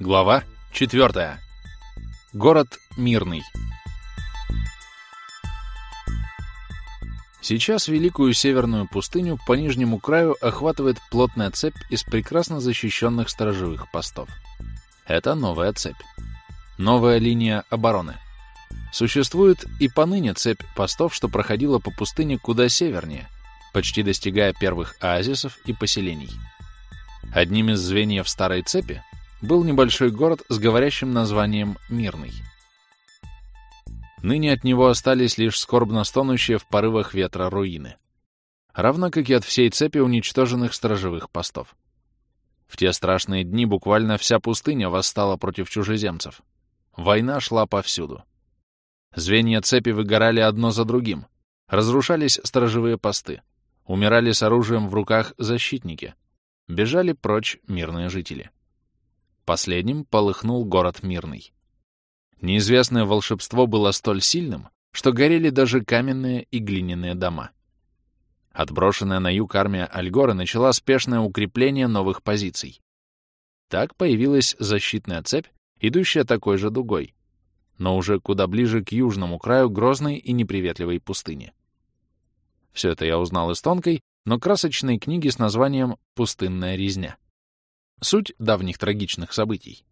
Глава 4. Город Мирный. Сейчас Великую Северную пустыню по нижнему краю охватывает плотная цепь из прекрасно защищенных сторожевых постов. Это новая цепь. Новая линия обороны. Существует и поныне цепь постов, что проходила по пустыне куда севернее, почти достигая первых оазисов и поселений. Одним из звеньев старой цепи был небольшой город с говорящим названием Мирный. Ныне от него остались лишь скорбно стонущие в порывах ветра руины, равно как и от всей цепи уничтоженных сторожевых постов. В те страшные дни буквально вся пустыня восстала против чужеземцев. Война шла повсюду. Звенья цепи выгорали одно за другим, разрушались сторожевые посты, умирали с оружием в руках защитники — Бежали прочь мирные жители. Последним полыхнул город Мирный. Неизвестное волшебство было столь сильным, что горели даже каменные и глиняные дома. Отброшенная на юг армия Альгора начала спешное укрепление новых позиций. Так появилась защитная цепь, идущая такой же дугой, но уже куда ближе к южному краю грозной и неприветливой пустыни. Все это я узнал из тонкой, но красочной книги с названием «Пустынная резня». Суть давних трагичных событий.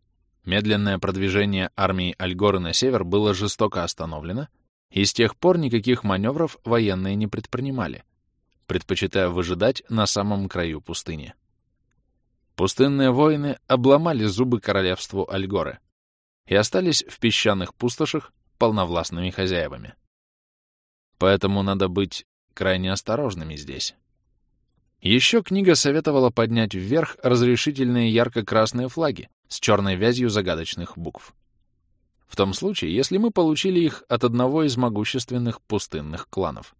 Медленное продвижение армии Альгоры на север было жестоко остановлено, и с тех пор никаких маневров военные не предпринимали, предпочитая выжидать на самом краю пустыни. Пустынные воины обломали зубы королевству Альгоры и остались в песчаных пустошах полновластными хозяевами. Поэтому надо быть крайне осторожными здесь. Еще книга советовала поднять вверх разрешительные ярко-красные флаги с черной вязью загадочных букв. В том случае, если мы получили их от одного из могущественных пустынных кланов.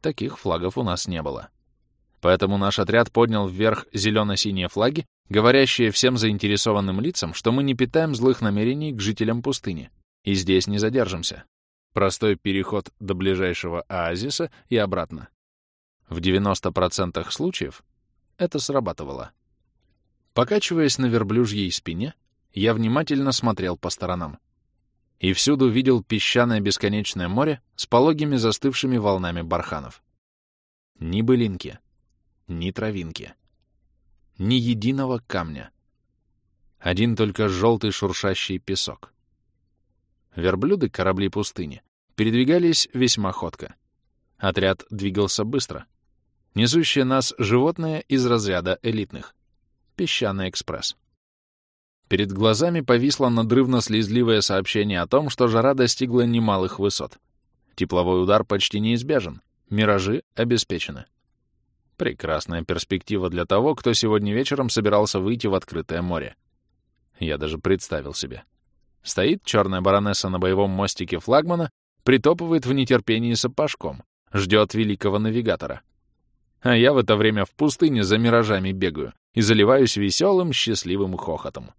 Таких флагов у нас не было. Поэтому наш отряд поднял вверх зелено-синие флаги, говорящие всем заинтересованным лицам, что мы не питаем злых намерений к жителям пустыни, и здесь не задержимся. Простой переход до ближайшего оазиса и обратно. В 90% случаев это срабатывало. Покачиваясь на верблюжьей спине, я внимательно смотрел по сторонам. И всюду видел песчаное бесконечное море с пологими застывшими волнами барханов. Ни былинки, ни травинки, ни единого камня. Один только желтый шуршащий песок. Верблюды корабли пустыни передвигались весьма ходко. Отряд двигался быстро, несущее нас животное из разряда элитных. Песчаный экспресс. Перед глазами повисло надрывно-слезливое сообщение о том, что жара достигла немалых высот. Тепловой удар почти неизбежен, миражи обеспечены. Прекрасная перспектива для того, кто сегодня вечером собирался выйти в открытое море. Я даже представил себе. Стоит черная баронесса на боевом мостике флагмана, притопывает в нетерпении сапожком, ждет великого навигатора — а я в это время в пустыне за миражами бегаю и заливаюсь веселым, счастливым хохотом.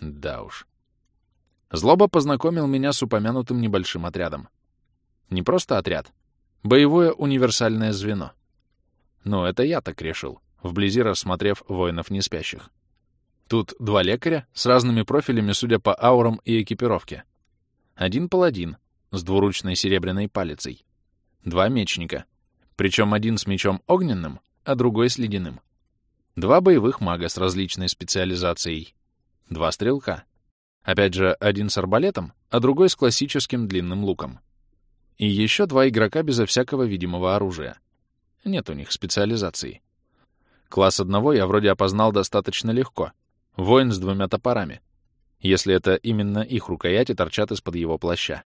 Да уж. Злоба познакомил меня с упомянутым небольшим отрядом. Не просто отряд. Боевое универсальное звено. Но это я так решил, вблизи рассмотрев воинов неспящих. Тут два лекаря с разными профилями, судя по аурам и экипировке. Один паладин с двуручной серебряной палицей. Два мечника — причем один с мечом огненным, а другой с ледяным. Два боевых мага с различной специализацией. Два стрелка. Опять же, один с арбалетом, а другой с классическим длинным луком. И еще два игрока безо всякого видимого оружия. Нет у них специализации. Класс одного я вроде опознал достаточно легко. Воин с двумя топорами. Если это именно их рукояти торчат из-под его плаща.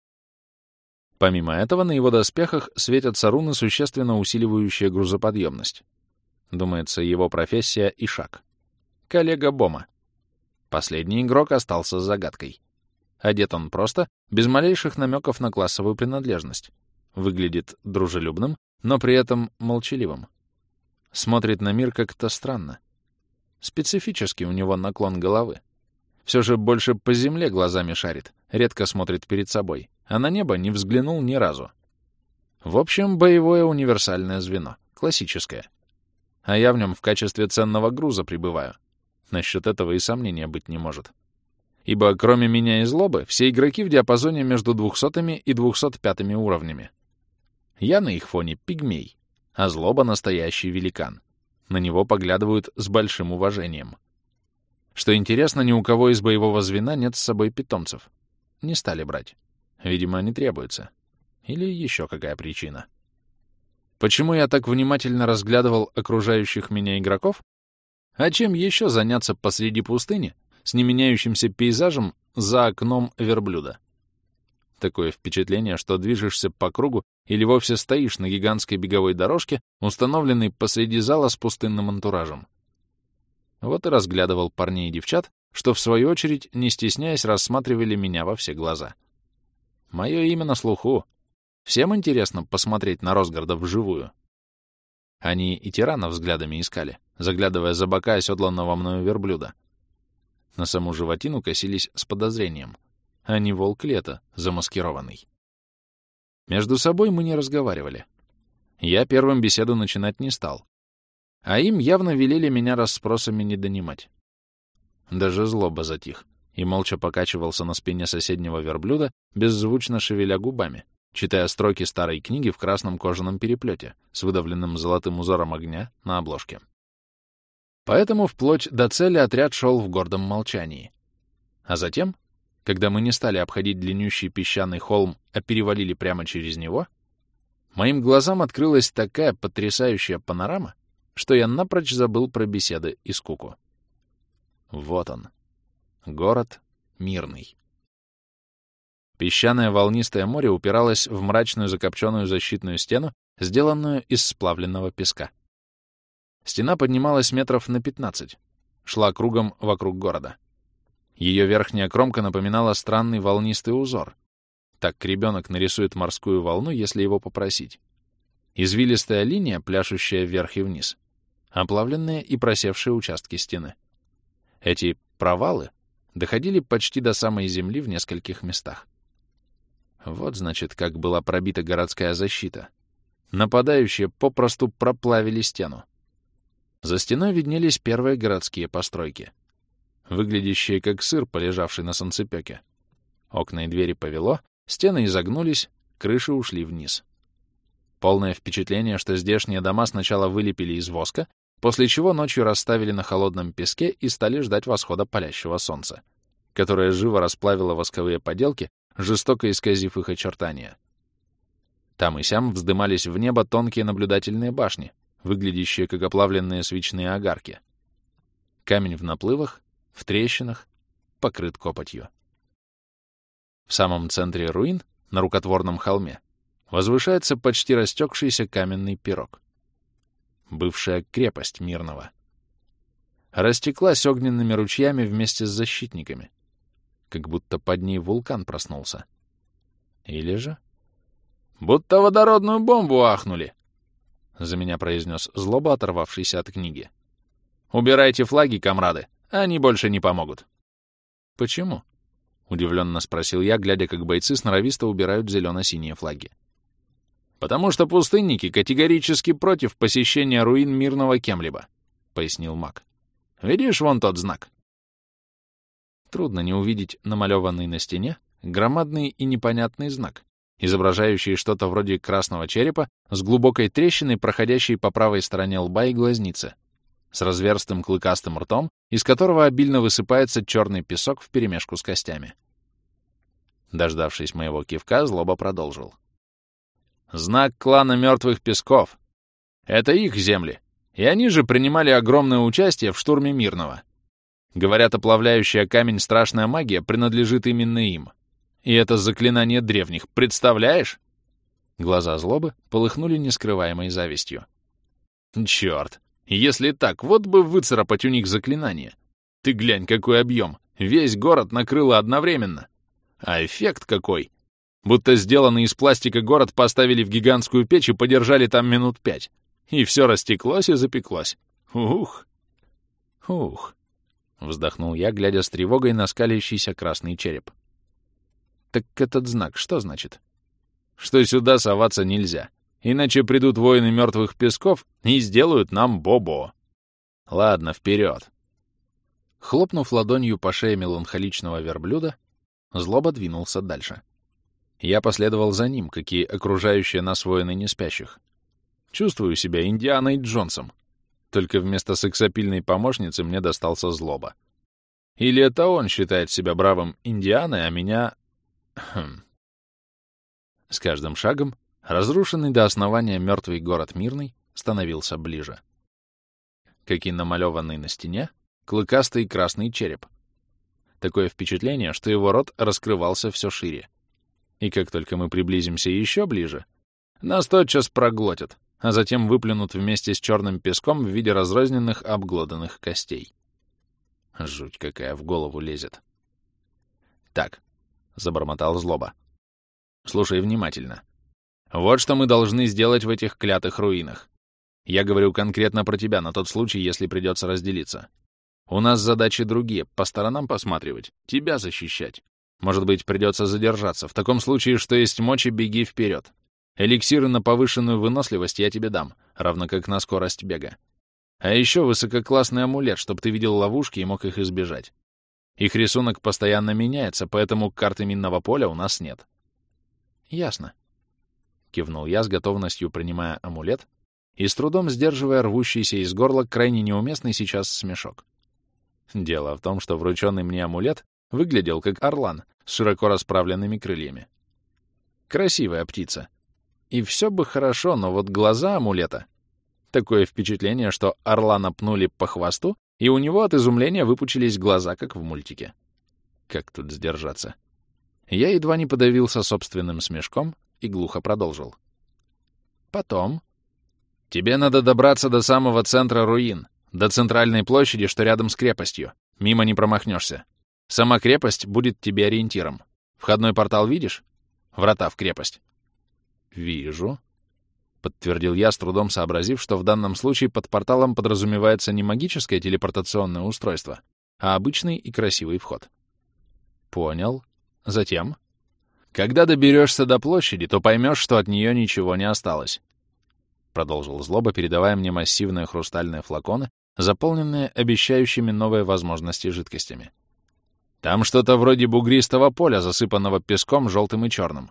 Помимо этого, на его доспехах светятся руны, существенно усиливающие грузоподъемность. Думается, его профессия — Ишак. Коллега Бома. Последний игрок остался с загадкой. Одет он просто, без малейших намеков на классовую принадлежность. Выглядит дружелюбным, но при этом молчаливым. Смотрит на мир как-то странно. Специфический у него наклон головы. Все же больше по земле глазами шарит, редко смотрит перед собой а на небо не взглянул ни разу. В общем, боевое универсальное звено, классическое. А я в нем в качестве ценного груза прибываю. Насчет этого и сомнения быть не может. Ибо кроме меня и злобы, все игроки в диапазоне между 200 и 205 уровнями. Я на их фоне пигмей, а злоба — настоящий великан. На него поглядывают с большим уважением. Что интересно, ни у кого из боевого звена нет с собой питомцев. Не стали брать. Видимо, не требуется. Или еще какая причина. Почему я так внимательно разглядывал окружающих меня игроков? А чем еще заняться посреди пустыни с неменяющимся пейзажем за окном верблюда? Такое впечатление, что движешься по кругу или вовсе стоишь на гигантской беговой дорожке, установленной посреди зала с пустынным антуражем. Вот и разглядывал парней и девчат, что, в свою очередь, не стесняясь, рассматривали меня во все глаза. Мое имя на слуху. Всем интересно посмотреть на Росгарда вживую. Они и тирана взглядами искали, заглядывая за бока оседланного мною верблюда. На саму животину косились с подозрением, а не волк лето, замаскированный. Между собой мы не разговаривали. Я первым беседу начинать не стал. А им явно велели меня расспросами не донимать. Даже злоба затих и молча покачивался на спине соседнего верблюда, беззвучно шевеля губами, читая строки старой книги в красном кожаном переплете с выдавленным золотым узором огня на обложке. Поэтому вплоть до цели отряд шел в гордом молчании. А затем, когда мы не стали обходить длиннющий песчаный холм, а перевалили прямо через него, моим глазам открылась такая потрясающая панорама, что я напрочь забыл про беседы и скуку. Вот он. Город мирный. Песчаное волнистое море упиралось в мрачную закопченную защитную стену, сделанную из сплавленного песка. Стена поднималась метров на 15, шла кругом вокруг города. Ее верхняя кромка напоминала странный волнистый узор. Так ребенок нарисует морскую волну, если его попросить. Извилистая линия, пляшущая вверх и вниз. Оплавленные и просевшие участки стены. Эти провалы доходили почти до самой земли в нескольких местах. Вот, значит, как была пробита городская защита. Нападающие попросту проплавили стену. За стеной виднелись первые городские постройки, выглядящие как сыр, полежавший на солнцепёке. Окна и двери повело, стены изогнулись, крыши ушли вниз. Полное впечатление, что здешние дома сначала вылепили из воска, после чего ночью расставили на холодном песке и стали ждать восхода палящего солнца, которое живо расплавило восковые поделки, жестоко исказив их очертания. Там и сям вздымались в небо тонкие наблюдательные башни, выглядящие как оплавленные свечные огарки. Камень в наплывах, в трещинах, покрыт копотью. В самом центре руин, на рукотворном холме, возвышается почти растекшийся каменный пирог бывшая крепость Мирного. Растеклась огненными ручьями вместе с защитниками, как будто под ней вулкан проснулся. Или же... «Будто водородную бомбу ахнули!» — за меня произнес злоба, оторвавшийся от книги. «Убирайте флаги, комрады, они больше не помогут». «Почему?» — удивленно спросил я, глядя, как бойцы сноровисто убирают зелено-синие флаги потому что пустынники категорически против посещения руин мирного кем-либо», — пояснил маг. «Видишь вон тот знак?» Трудно не увидеть намалеванный на стене громадный и непонятный знак, изображающий что-то вроде красного черепа с глубокой трещиной, проходящей по правой стороне лба и глазницы, с разверстым клыкастым ртом, из которого обильно высыпается черный песок вперемешку с костями. Дождавшись моего кивка, злоба продолжил. Знак клана Мертвых Песков. Это их земли, и они же принимали огромное участие в штурме Мирного. Говорят, оплавляющая камень страшная магия принадлежит именно им. И это заклинание древних, представляешь? Глаза злобы полыхнули нескрываемой завистью. Черт, если так, вот бы выцарапать у них заклинание. Ты глянь, какой объем. Весь город накрыло одновременно. А эффект какой! Будто сделанный из пластика город поставили в гигантскую печь и подержали там минут пять. И все растеклось и запеклось. Ух! Ух! Вздохнул я, глядя с тревогой на скалящийся красный череп. Так этот знак что значит? Что сюда соваться нельзя. Иначе придут воины мертвых песков и сделают нам бобо. Ладно, вперед. Хлопнув ладонью по шее меланхоличного верблюда, злоба двинулся дальше. Я последовал за ним, какие окружающие нас воины не спящих. Чувствую себя Индианой Джонсом. Только вместо сексапильной помощницы мне достался злоба. Или это он считает себя бравым Индианой, а меня... Хм. С каждым шагом разрушенный до основания мертвый город Мирный становился ближе. Как и намалеванный на стене, клыкастый красный череп. Такое впечатление, что его рот раскрывался все шире. И как только мы приблизимся еще ближе, нас тотчас проглотят, а затем выплюнут вместе с черным песком в виде разрозненных обглоданных костей. Жуть какая в голову лезет. «Так», — забормотал злоба. «Слушай внимательно. Вот что мы должны сделать в этих клятых руинах. Я говорю конкретно про тебя на тот случай, если придется разделиться. У нас задачи другие, по сторонам посматривать, тебя защищать. Может быть, придется задержаться. В таком случае, что есть мочи, беги вперед. Эликсиры на повышенную выносливость я тебе дам, равно как на скорость бега. А еще высококлассный амулет, чтобы ты видел ловушки и мог их избежать. Их рисунок постоянно меняется, поэтому карты минного поля у нас нет. Ясно. Кивнул я с готовностью, принимая амулет и с трудом сдерживая рвущийся из горла крайне неуместный сейчас смешок. Дело в том, что врученный мне амулет выглядел как орлан с широко расправленными крыльями. Красивая птица. И все бы хорошо, но вот глаза амулета... Такое впечатление, что орлана пнули по хвосту, и у него от изумления выпучились глаза, как в мультике. Как тут сдержаться? Я едва не подавился собственным смешком и глухо продолжил. Потом... Тебе надо добраться до самого центра руин, до центральной площади, что рядом с крепостью. Мимо не промахнешься. Сама крепость будет тебе ориентиром. Входной портал видишь? Врата в крепость. Вижу. Подтвердил я, с трудом сообразив, что в данном случае под порталом подразумевается не магическое телепортационное устройство, а обычный и красивый вход. Понял. Затем? Когда доберешься до площади, то поймешь, что от нее ничего не осталось. Продолжил злоба, передавая мне массивные хрустальные флаконы, заполненные обещающими новые возможности жидкостями. Там что-то вроде бугристого поля, засыпанного песком желтым и черным.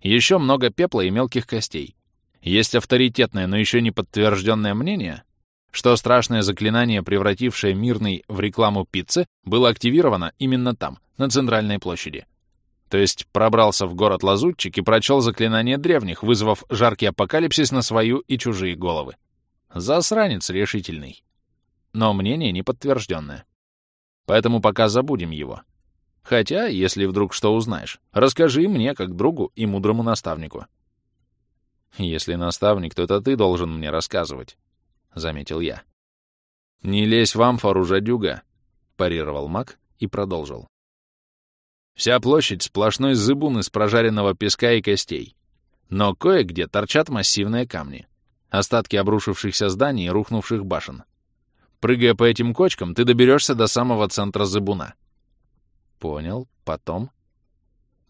Еще много пепла и мелких костей. Есть авторитетное, но еще не подтвержденное мнение, что страшное заклинание, превратившее мирный в рекламу пиццы, было активировано именно там, на центральной площади. То есть пробрался в город лазутчик и прочел заклинание древних, вызвав жаркий апокалипсис на свою и чужие головы. Засранец решительный но мнение не подтвержденное. Поэтому пока забудем его. Хотя, если вдруг что узнаешь, расскажи мне, как другу и мудрому наставнику. Если наставник, то это ты должен мне рассказывать, — заметил я. Не лезь в амфору, жадюга, — парировал маг и продолжил. Вся площадь — сплошной зыбун из прожаренного песка и костей. Но кое-где торчат массивные камни. Остатки обрушившихся зданий и рухнувших башен. Прыгая по этим кочкам, ты доберешься до самого центра зыбуна. Понял. Потом?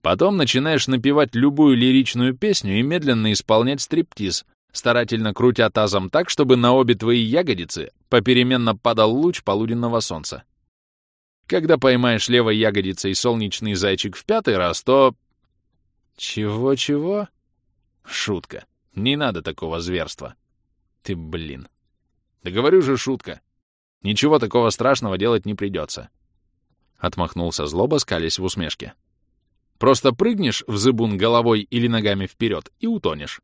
Потом начинаешь напевать любую лиричную песню и медленно исполнять стриптиз, старательно крутя тазом так, чтобы на обе твои ягодицы попеременно падал луч полуденного солнца. Когда поймаешь левой ягодицей солнечный зайчик в пятый раз, то... Чего-чего? Шутка. Не надо такого зверства. Ты, блин. Да говорю же, шутка. Ничего такого страшного делать не придется. Отмахнулся злоба, скались в усмешке. Просто прыгнешь в зыбун головой или ногами вперед и утонешь.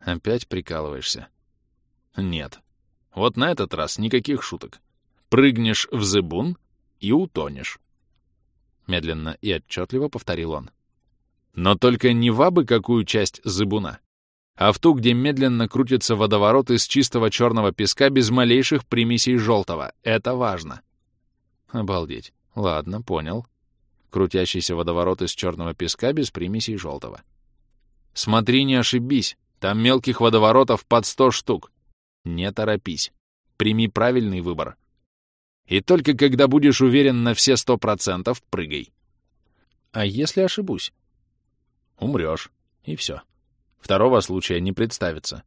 Опять прикалываешься? Нет. Вот на этот раз никаких шуток. Прыгнешь в зыбун и утонешь. Медленно и отчетливо повторил он. Но только не в абы какую часть зыбуна, а в ту, где медленно крутится водоворот из чистого черного песка без малейших примесей желтого. Это важно. Обалдеть. Ладно, понял. Крутящийся водоворот из черного песка без примесей желтого. Смотри, не ошибись. Там мелких водоворотов под сто штук. Не торопись. Прими правильный выбор. И только когда будешь уверен на все сто процентов, прыгай. А если ошибусь? Умрешь. И все. Второго случая не представится.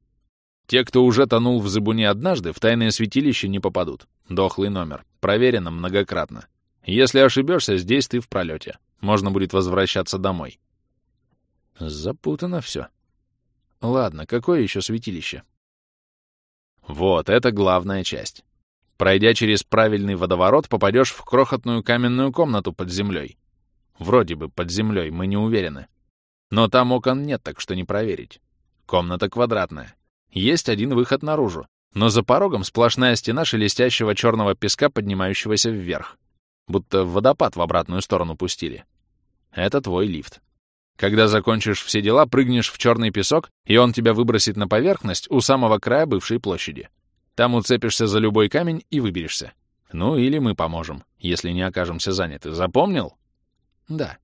Те, кто уже тонул в зыбуне однажды, в тайное святилище не попадут. Дохлый номер. проверено многократно. Если ошибешься, здесь ты в пролете. Можно будет возвращаться домой. Запутано все. Ладно, какое еще святилище? Вот, это главная часть. Пройдя через правильный водоворот, попадешь в крохотную каменную комнату под землей. Вроде бы под землей, мы не уверены. Но там окон нет, так что не проверить. Комната квадратная. Есть один выход наружу, но за порогом сплошная стена шелестящего черного песка, поднимающегося вверх. Будто водопад в обратную сторону пустили. Это твой лифт. Когда закончишь все дела, прыгнешь в черный песок, и он тебя выбросит на поверхность у самого края бывшей площади. Там уцепишься за любой камень и выберешься. Ну, или мы поможем, если не окажемся заняты. Запомнил? Да.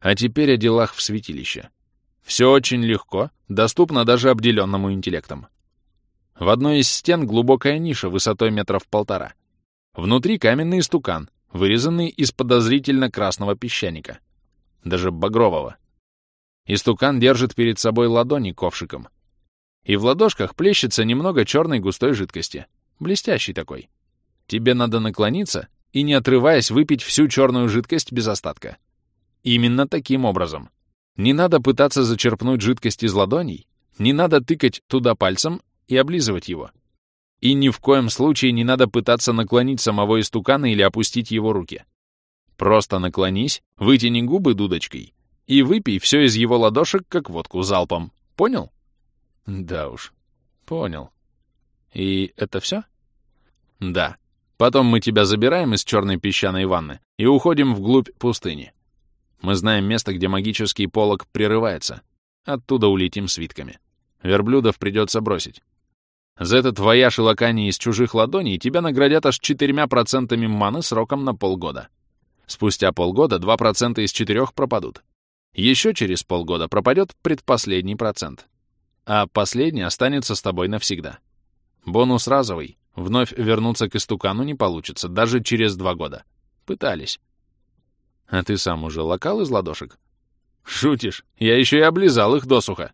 А теперь о делах в святилище. Все очень легко, доступно даже обделенному интеллектом. В одной из стен глубокая ниша высотой метров полтора. Внутри каменный стукан, вырезанный из подозрительно красного песчаника. Даже багрового. Истукан держит перед собой ладони ковшиком. И в ладошках плещется немного черной густой жидкости. Блестящий такой. Тебе надо наклониться и, не отрываясь, выпить всю черную жидкость без остатка. Именно таким образом. Не надо пытаться зачерпнуть жидкость из ладоней, не надо тыкать туда пальцем и облизывать его. И ни в коем случае не надо пытаться наклонить самого истукана или опустить его руки. Просто наклонись, вытяни губы дудочкой и выпей все из его ладошек, как водку, залпом. Понял? Да уж, понял. И это все? Да. Потом мы тебя забираем из черной песчаной ванны и уходим вглубь пустыни. Мы знаем место, где магический полог прерывается. Оттуда улетим свитками. Верблюдов придется бросить. За этот вояж и лакание из чужих ладоней тебя наградят аж четырьмя процентами маны сроком на полгода. Спустя полгода 2% из четырех пропадут. Еще через полгода пропадет предпоследний процент. А последний останется с тобой навсегда. Бонус разовый. Вновь вернуться к истукану не получится, даже через два года. Пытались. А ты сам уже локал из ладошек? Шутишь? Я еще и облизал их досуха.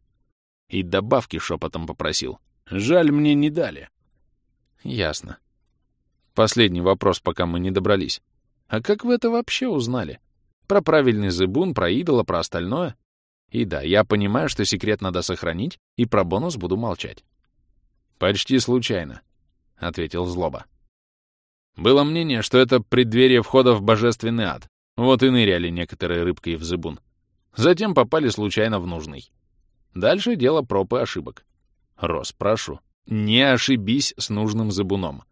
И добавки шепотом попросил. Жаль, мне не дали. Ясно. Последний вопрос, пока мы не добрались. А как вы это вообще узнали? Про правильный зыбун, про идола, про остальное? И да, я понимаю, что секрет надо сохранить, и про бонус буду молчать. Почти случайно, — ответил Злоба. Было мнение, что это преддверие входа в божественный ад. Вот и ныряли некоторые рыбкой в зыбун. Затем попали случайно в нужный. Дальше дело проб и ошибок. Рос, прошу, не ошибись с нужным зыбуном.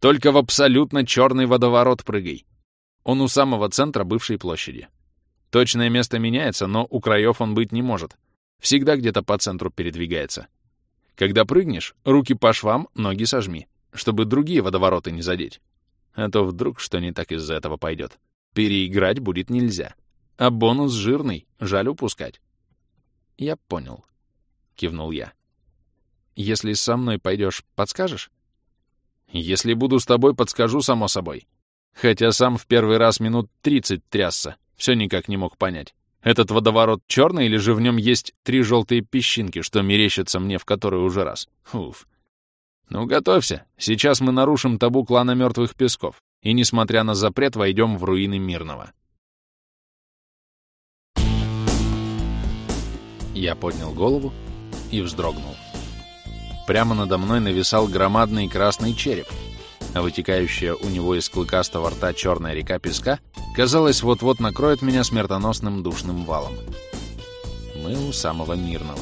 Только в абсолютно черный водоворот прыгай. Он у самого центра бывшей площади. Точное место меняется, но у краев он быть не может. Всегда где-то по центру передвигается. Когда прыгнешь, руки по швам, ноги сожми, чтобы другие водовороты не задеть. А то вдруг что не так из-за этого пойдет. Переиграть будет нельзя. А бонус жирный, жаль упускать. Я понял. Кивнул я. Если со мной пойдешь, подскажешь? Если буду с тобой, подскажу, само собой. Хотя сам в первый раз минут тридцать трясся, все никак не мог понять. Этот водоворот черный или же в нем есть три желтые песчинки, что мерещатся мне в который уже раз? Уф. Ну, готовься. Сейчас мы нарушим табу клана мертвых песков и, несмотря на запрет, войдем в руины Мирного. Я поднял голову и вздрогнул. Прямо надо мной нависал громадный красный череп, а вытекающая у него из клыкастого рта черная река песка, казалось, вот-вот накроет меня смертоносным душным валом. Мы у самого Мирного,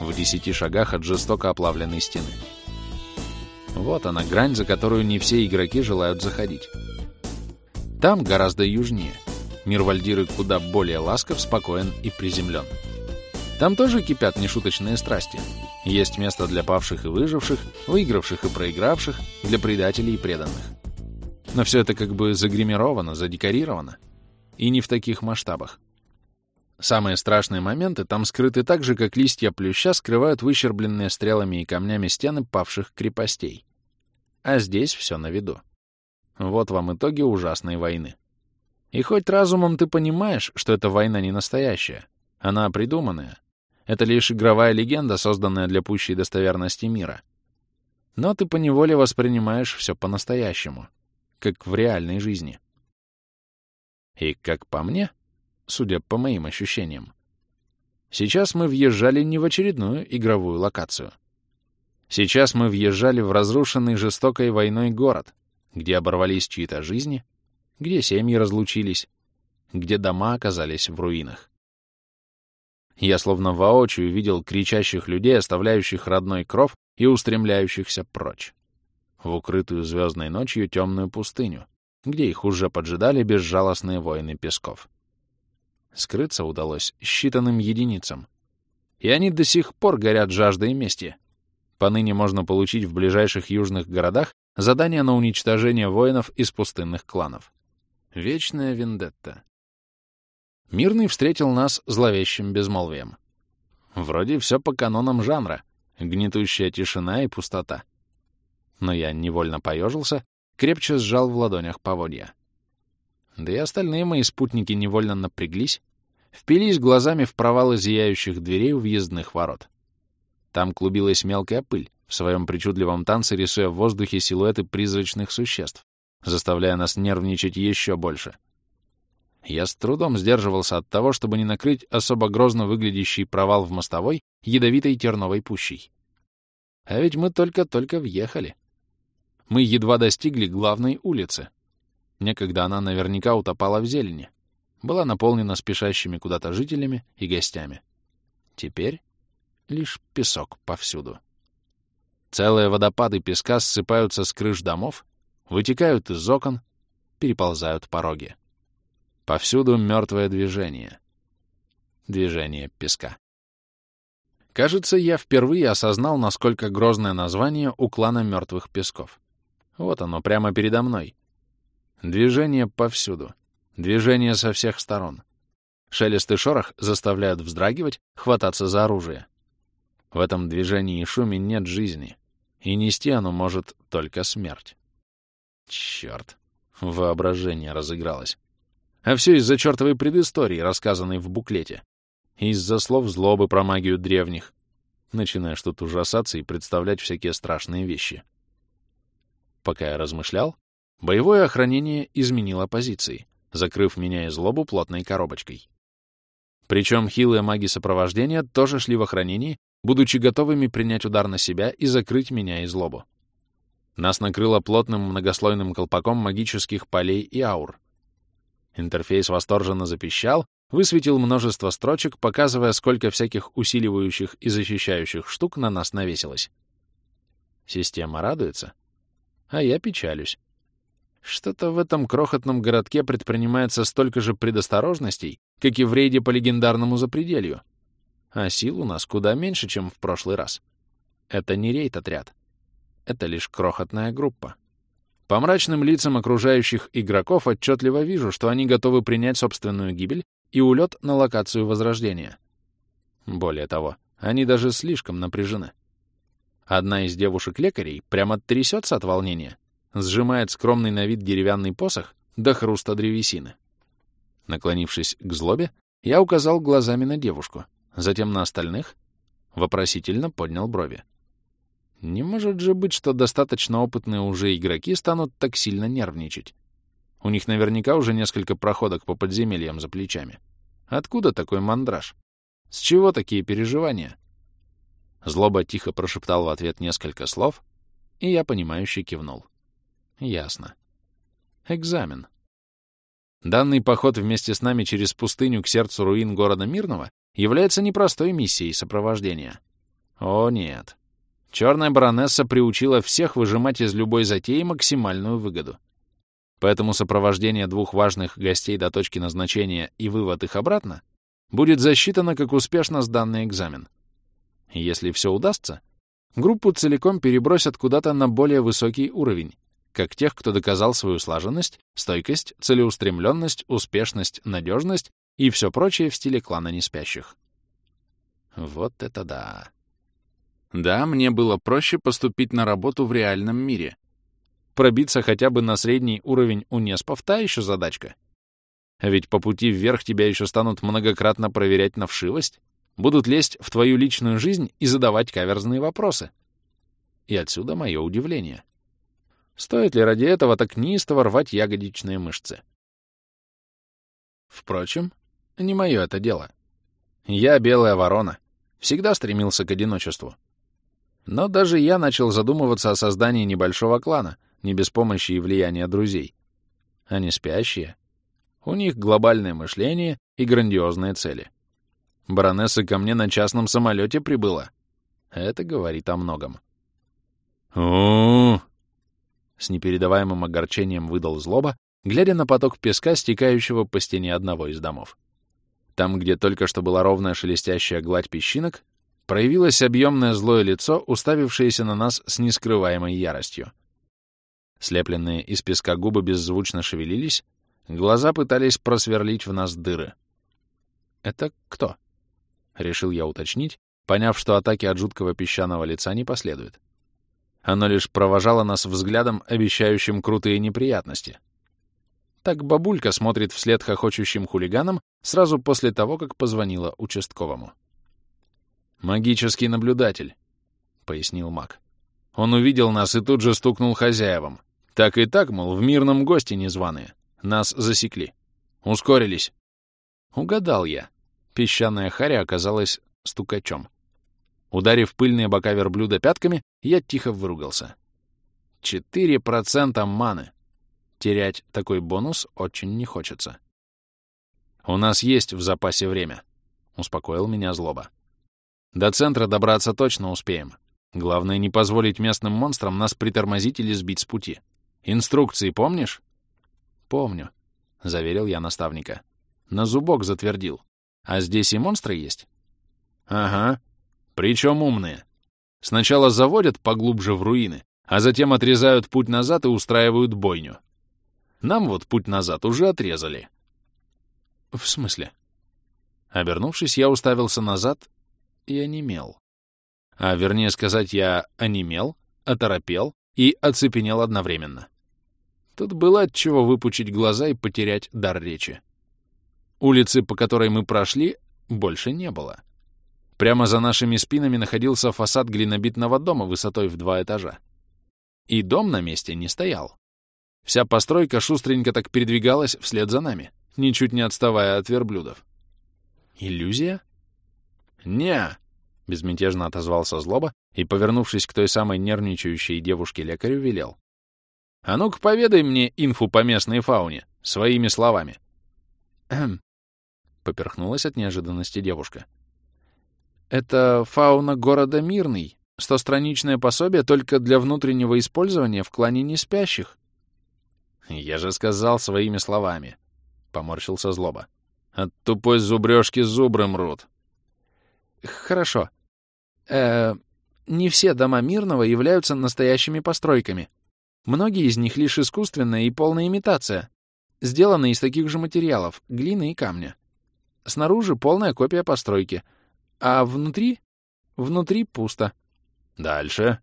в десяти шагах от жестоко оплавленной стены. Вот она, грань, за которую не все игроки желают заходить. Там, гораздо южнее, мир Вальдиры куда более ласков, спокоен и приземлен. Там тоже кипят нешуточные страсти. Есть место для павших и выживших, выигравших и проигравших, для предателей и преданных. Но все это как бы загримировано, задекорировано. И не в таких масштабах. Самые страшные моменты там скрыты так же, как листья плюща скрывают выщербленные стрелами и камнями стены павших крепостей. А здесь все на виду. Вот вам итоги ужасной войны. И хоть разумом ты понимаешь, что эта война не настоящая, она придуманная, это лишь игровая легенда, созданная для пущей достоверности мира. Но ты поневоле воспринимаешь все по-настоящему. как в реальной жизни. И как по мне, судя по моим ощущениям, сейчас мы въезжали не в очередную игровую локацию. Сейчас мы въезжали в разрушенный жестокой войной город, где оборвались чьи-то жизни, где семьи разлучились, где дома оказались в руинах. Я словно воочию видел кричащих людей, оставляющих родной кров и устремляющихся прочь, в укрытую звездной ночью темную пустыню, где их уже поджидали безжалостные воины песков. Скрыться удалось считанным единицам, и они до сих пор горят жаждой мести. Поныне можно получить в ближайших южных городах задание на уничтожение воинов из пустынных кланов. Вечная вендетта. Мирный встретил нас зловещим безмолвием. Вроде все по канонам жанра, гнетущая тишина и пустота. Но я невольно поежился, крепче сжал в ладонях поводья. Да и остальные мои спутники невольно напряглись, впились глазами в провалы зияющих дверей у въездных ворот. Там клубилась мелкая пыль, в своем причудливом танце рисуя в воздухе силуэты призрачных существ, заставляя нас нервничать еще больше — я с трудом сдерживался от того, чтобы не накрыть особо грозно выглядящий провал в мостовой ядовитой терновой пущей. А ведь мы только-только въехали. Мы едва достигли главной улицы. Некогда она наверняка утопала в зелени, была наполнена спешащими куда-то жителями и гостями. Теперь лишь песок повсюду. Целые водопады песка ссыпаются с крыш домов, вытекают из окон, переползают пороги. Повсюду мертвое движение. Движение песка. Кажется, я впервые осознал, насколько грозное название у клана мертвых песков. Вот оно, прямо передо мной. Движение повсюду. Движение со всех сторон. Шелест и шорох заставляют вздрагивать, хвататься за оружие. В этом движении и шуме нет жизни, и нести оно может только смерть. Чёрт, воображение разыгралось. А все из-за чертовой предыстории, рассказанной в буклете. Из-за слов злобы про магию древних. Начинаешь тут ужасаться и представлять всякие страшные вещи. Пока я размышлял, боевое охранение изменило позиции, закрыв меня и злобу плотной коробочкой. Причем хилые маги сопровождения тоже шли в охранении, будучи готовыми принять удар на себя и закрыть меня и злобу. Нас накрыло плотным многослойным колпаком магических полей и аур, Интерфейс восторженно запищал, высветил множество строчек, показывая, сколько всяких усиливающих и защищающих штук на нас навесилось. Система радуется, а я печалюсь. Что-то в этом крохотном городке предпринимается столько же предосторожностей, как и в рейде по легендарному запределью. А сил у нас куда меньше, чем в прошлый раз. Это не рейд-отряд. Это лишь крохотная группа. По мрачным лицам окружающих игроков отчетливо вижу, что они готовы принять собственную гибель и улет на локацию Возрождения. Более того, они даже слишком напряжены. Одна из девушек-лекарей прямо трясется от волнения, сжимает скромный на вид деревянный посох до хруста древесины. Наклонившись к злобе, я указал глазами на девушку, затем на остальных, вопросительно поднял брови. Не может же быть, что достаточно опытные уже игроки станут так сильно нервничать. У них наверняка уже несколько проходок по подземельям за плечами. Откуда такой мандраж? С чего такие переживания? Злоба тихо прошептал в ответ несколько слов, и я, понимающе кивнул. Ясно. Экзамен. Данный поход вместе с нами через пустыню к сердцу руин города Мирного является непростой миссией сопровождения. О, нет. Черная баронесса приучила всех выжимать из любой затеи максимальную выгоду. Поэтому сопровождение двух важных гостей до точки назначения и вывод их обратно будет засчитано как успешно сданный экзамен. Если все удастся, группу целиком перебросят куда-то на более высокий уровень, как тех, кто доказал свою слаженность, стойкость, целеустремленность, успешность, надежность и все прочее в стиле клана неспящих. Вот это да! Да, мне было проще поступить на работу в реальном мире. Пробиться хотя бы на средний уровень у Неспов — та еще задачка. А ведь по пути вверх тебя еще станут многократно проверять на вшивость, будут лезть в твою личную жизнь и задавать каверзные вопросы. И отсюда мое удивление. Стоит ли ради этого так неистово рвать ягодичные мышцы? Впрочем, не мое это дело. Я белая ворона, всегда стремился к одиночеству. Но даже я начал задумываться о создании небольшого клана, не без помощи и влияния друзей. Они спящие. У них глобальное мышление и грандиозные цели. Баронесса ко мне на частном самолете прибыла. Это говорит о многом. у С непередаваемым огорчением выдал злоба, глядя на поток песка, стекающего по стене одного из домов. Там, где только что была ровная шелестящая гладь песчинок, проявилось объемное злое лицо, уставившееся на нас с нескрываемой яростью. Слепленные из песка губы беззвучно шевелились, глаза пытались просверлить в нас дыры. «Это кто?» — решил я уточнить, поняв, что атаки от жуткого песчаного лица не последует. Оно лишь провожало нас взглядом, обещающим крутые неприятности. Так бабулька смотрит вслед хохочущим хулиганам сразу после того, как позвонила участковому. «Магический наблюдатель», — пояснил маг. Он увидел нас и тут же стукнул хозяевам. Так и так, мол, в мирном гости незваные. Нас засекли. Ускорились. Угадал я. Песчаная харя оказалась стукачом. Ударив пыльные бока верблюда пятками, я тихо выругался. Четыре процента маны. Терять такой бонус очень не хочется. «У нас есть в запасе время», — успокоил меня злоба. До центра добраться точно успеем. Главное, не позволить местным монстрам нас притормозить или сбить с пути. Инструкции помнишь? Помню, — заверил я наставника. На зубок затвердил. А здесь и монстры есть? Ага. Причем умные. Сначала заводят поглубже в руины, а затем отрезают путь назад и устраивают бойню. Нам вот путь назад уже отрезали. В смысле? Обернувшись, я уставился назад и онемел. А вернее сказать, я онемел, оторопел и оцепенел одновременно. Тут было от чего выпучить глаза и потерять дар речи. Улицы, по которой мы прошли, больше не было. Прямо за нашими спинами находился фасад глинобитного дома высотой в два этажа. И дом на месте не стоял. Вся постройка шустренько так передвигалась вслед за нами, ничуть не отставая от верблюдов. Иллюзия? «Не!» — безмятежно отозвался злоба и, повернувшись к той самой нервничающей девушке-лекарю, велел. «А ну-ка поведай мне инфу по местной фауне, своими словами». «Эм», — поперхнулась от неожиданности девушка. «Это фауна города Мирный, стостраничное пособие только для внутреннего использования в клане неспящих». «Я же сказал своими словами», — поморщился злоба. «От тупой зубрёжки зубры мрут». Хорошо. Э, не все дома Мирного являются настоящими постройками. Многие из них лишь искусственная и полная имитация, сделаны из таких же материалов — глины и камня. Снаружи полная копия постройки, а внутри... внутри пусто. Дальше.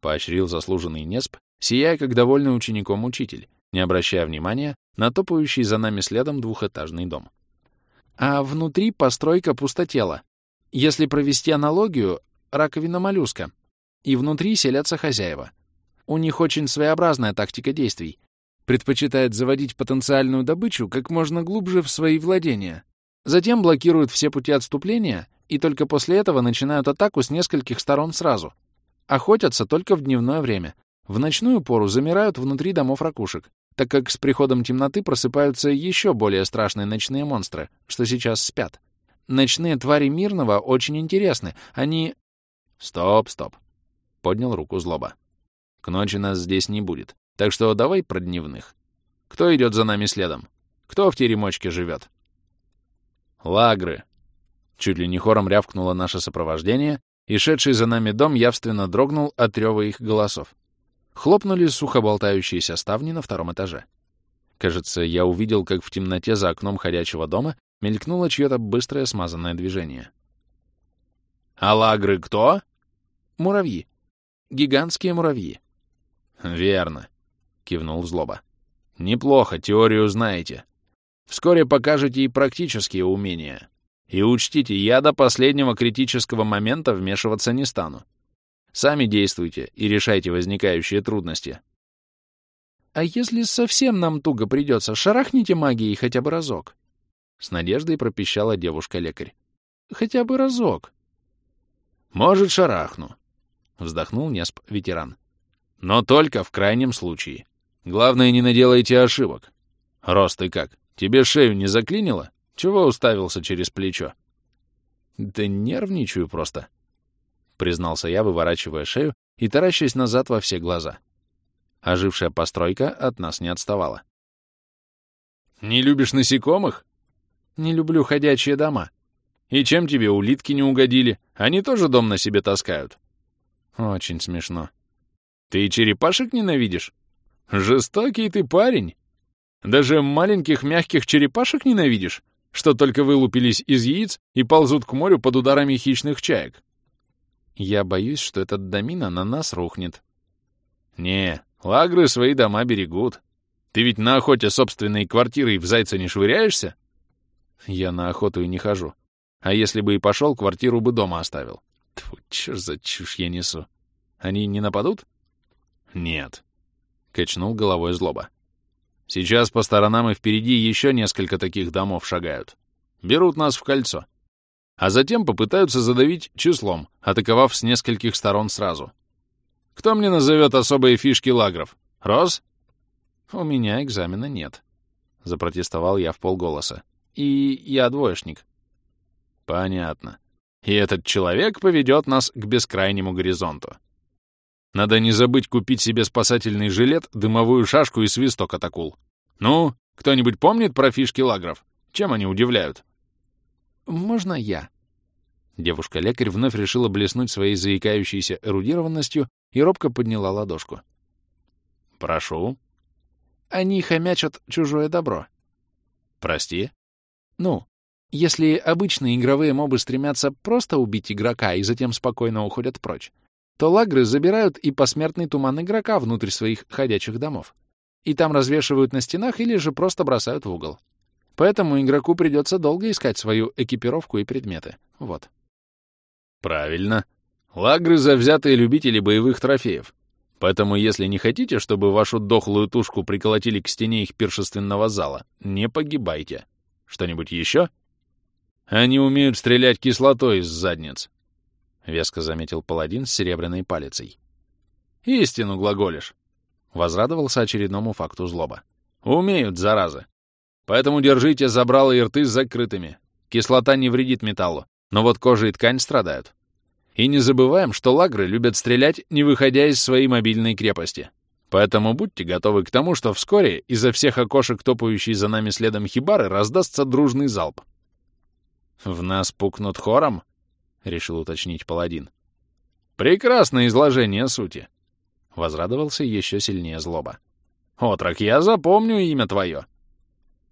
Поощрил заслуженный Несп, сияя как довольный учеником учитель, не обращая внимания на топающий за нами следом двухэтажный дом. А внутри постройка пустотела. Если провести аналогию, раковина моллюска, и внутри селятся хозяева. У них очень своеобразная тактика действий. Предпочитает заводить потенциальную добычу как можно глубже в свои владения. Затем блокируют все пути отступления и только после этого начинают атаку с нескольких сторон сразу. Охотятся только в дневное время. В ночную пору замирают внутри домов ракушек, так как с приходом темноты просыпаются еще более страшные ночные монстры, что сейчас спят. Ночные твари Мирного очень интересны. Они...» «Стоп, стоп!» — поднял руку злоба. «К ночи нас здесь не будет, так что давай про дневных. Кто идет за нами следом? Кто в теремочке живет?» «Лагры!» Чуть ли не хором рявкнуло наше сопровождение, и шедший за нами дом явственно дрогнул от рева их голосов. Хлопнули сухо болтающиеся ставни на втором этаже. Кажется, я увидел, как в темноте за окном ходячего дома Мелькнуло чье-то быстрое смазанное движение. «Алагры кто?» «Муравьи. Гигантские муравьи». «Верно», — кивнул Злоба. «Неплохо, теорию знаете. Вскоре покажете и практические умения. И учтите, я до последнего критического момента вмешиваться не стану. Сами действуйте и решайте возникающие трудности. «А если совсем нам туго придется, шарахните магией хотя бы разок!» С надеждой пропищала девушка-лекарь. «Хотя бы разок!» «Может, шарахну!» — вздохнул Несп-ветеран. «Но только в крайнем случае. Главное, не наделайте ошибок. Рост, ты как, тебе шею не заклинило? Чего уставился через плечо?» «Да нервничаю просто», — признался я, выворачивая шею и таращась назад во все глаза. Ожившая постройка от нас не отставала. «Не любишь насекомых?» «Не люблю ходячие дома. И чем тебе улитки не угодили? Они тоже дом на себе таскают». «Очень смешно». «Ты черепашек ненавидишь? Жестокий ты парень. Даже маленьких мягких черепашек ненавидишь, что только вылупились из яиц и ползут к морю под ударами хищных чаек». «Я боюсь, что этот домина на нас рухнет». «Не, Лагры свои дома берегут. Ты ведь на охоте собственной квартирой в зайца не швыряешься? Я на охоту и не хожу. А если бы и пошел, квартиру бы дома оставил. Тьфу, чё за чушь я несу? Они не нападут? Нет. Качнул головой злоба. Сейчас по сторонам и впереди еще несколько таких домов шагают. Берут нас в кольцо. А затем попытаются задавить числом, атаковав с нескольких сторон сразу. Кто мне назовет особые фишки лагров? Рос? У меня экзамена нет. Запротестовал я в полголоса. И я двоечник. Понятно. И этот человек поведет нас к бескрайнему горизонту. Надо не забыть купить себе спасательный жилет, дымовую шашку и свисток от акул. Ну, кто-нибудь помнит про фишки лагров? Чем они удивляют? Можно я? Девушка-лекарь вновь решила блеснуть своей заикающейся эрудированностью и робко подняла ладошку. «Прошу». «Они хомячат чужое добро». «Прости?» «Ну, если обычные игровые мобы стремятся просто убить игрока и затем спокойно уходят прочь, то лагры забирают и посмертный туман игрока внутрь своих ходячих домов. И там развешивают на стенах или же просто бросают в угол. Поэтому игроку придется долго искать свою экипировку и предметы. Вот. Правильно. Лагры — завзятые любители боевых трофеев. Поэтому если не хотите, чтобы вашу дохлую тушку приколотили к стене их пиршественного зала, не погибайте. Что-нибудь еще? Они умеют стрелять кислотой из задниц. Веско заметил паладин с серебряной палицей. Истину глаголишь. Возрадовался очередному факту злоба. Умеют, заразы. Поэтому держите забрала и рты закрытыми. Кислота не вредит металлу, но вот кожа и ткань страдают. И не забываем, что лагры любят стрелять, не выходя из своей мобильной крепости. Поэтому будьте готовы к тому, что вскоре изо всех окошек, топающей за нами следом хибары, раздастся дружный залп. «В нас пукнут хором?» — решил уточнить паладин. «Прекрасное изложение сути!» — возрадовался еще сильнее злоба. «Отрок, я запомню имя твое!»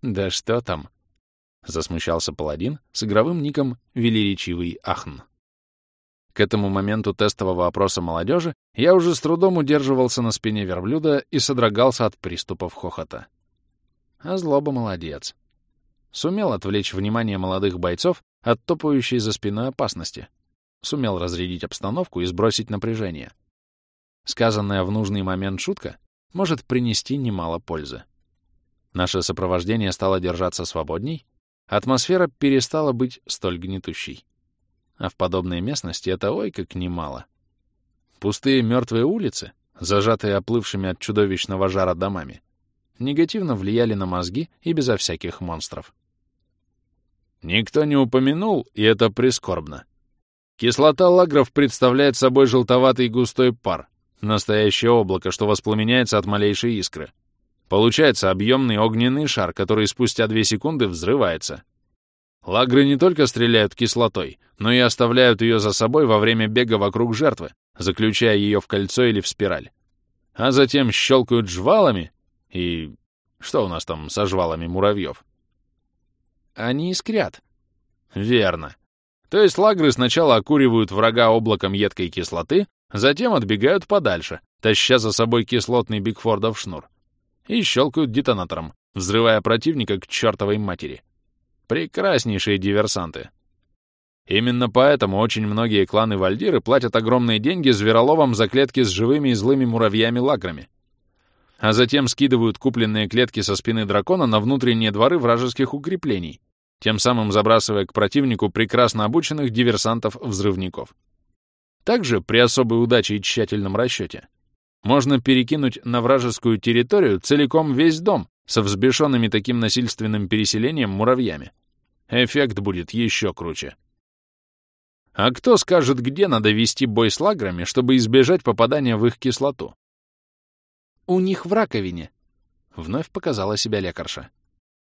«Да что там?» — засмущался паладин с игровым ником «Велеречивый Ахн». К этому моменту тестового опроса молодежи я уже с трудом удерживался на спине верблюда и содрогался от приступов хохота. А злоба молодец. Сумел отвлечь внимание молодых бойцов от топающей за спиной опасности. Сумел разрядить обстановку и сбросить напряжение. Сказанная в нужный момент шутка может принести немало пользы. Наше сопровождение стало держаться свободней, атмосфера перестала быть столь гнетущей. А в подобной местности это ой как немало. Пустые мертвые улицы, зажатые оплывшими от чудовищного жара домами, негативно влияли на мозги и безо всяких монстров. Никто не упомянул, и это прискорбно. Кислота лагров представляет собой желтоватый густой пар, настоящее облако, что воспламеняется от малейшей искры. Получается объемный огненный шар, который спустя две секунды взрывается. Лагры не только стреляют кислотой, но и оставляют ее за собой во время бега вокруг жертвы, заключая ее в кольцо или в спираль. А затем щелкают жвалами и... Что у нас там со жвалами муравьев? Они искрят. Верно. То есть лагры сначала окуривают врага облаком едкой кислоты, затем отбегают подальше, таща за собой кислотный Бигфордов шнур, и щелкают детонатором, взрывая противника к чертовой матери. Прекраснейшие диверсанты. Именно поэтому очень многие кланы Вальдиры платят огромные деньги звероловам за клетки с живыми и злыми муравьями-лаграми. А затем скидывают купленные клетки со спины дракона на внутренние дворы вражеских укреплений, тем самым забрасывая к противнику прекрасно обученных диверсантов-взрывников. Также, при особой удаче и тщательном расчете, можно перекинуть на вражескую территорию целиком весь дом со взбешенными таким насильственным переселением муравьями. Эффект будет еще круче. А кто скажет, где надо вести бой с лаграми, чтобы избежать попадания в их кислоту? У них в раковине. Вновь показала себя лекарша.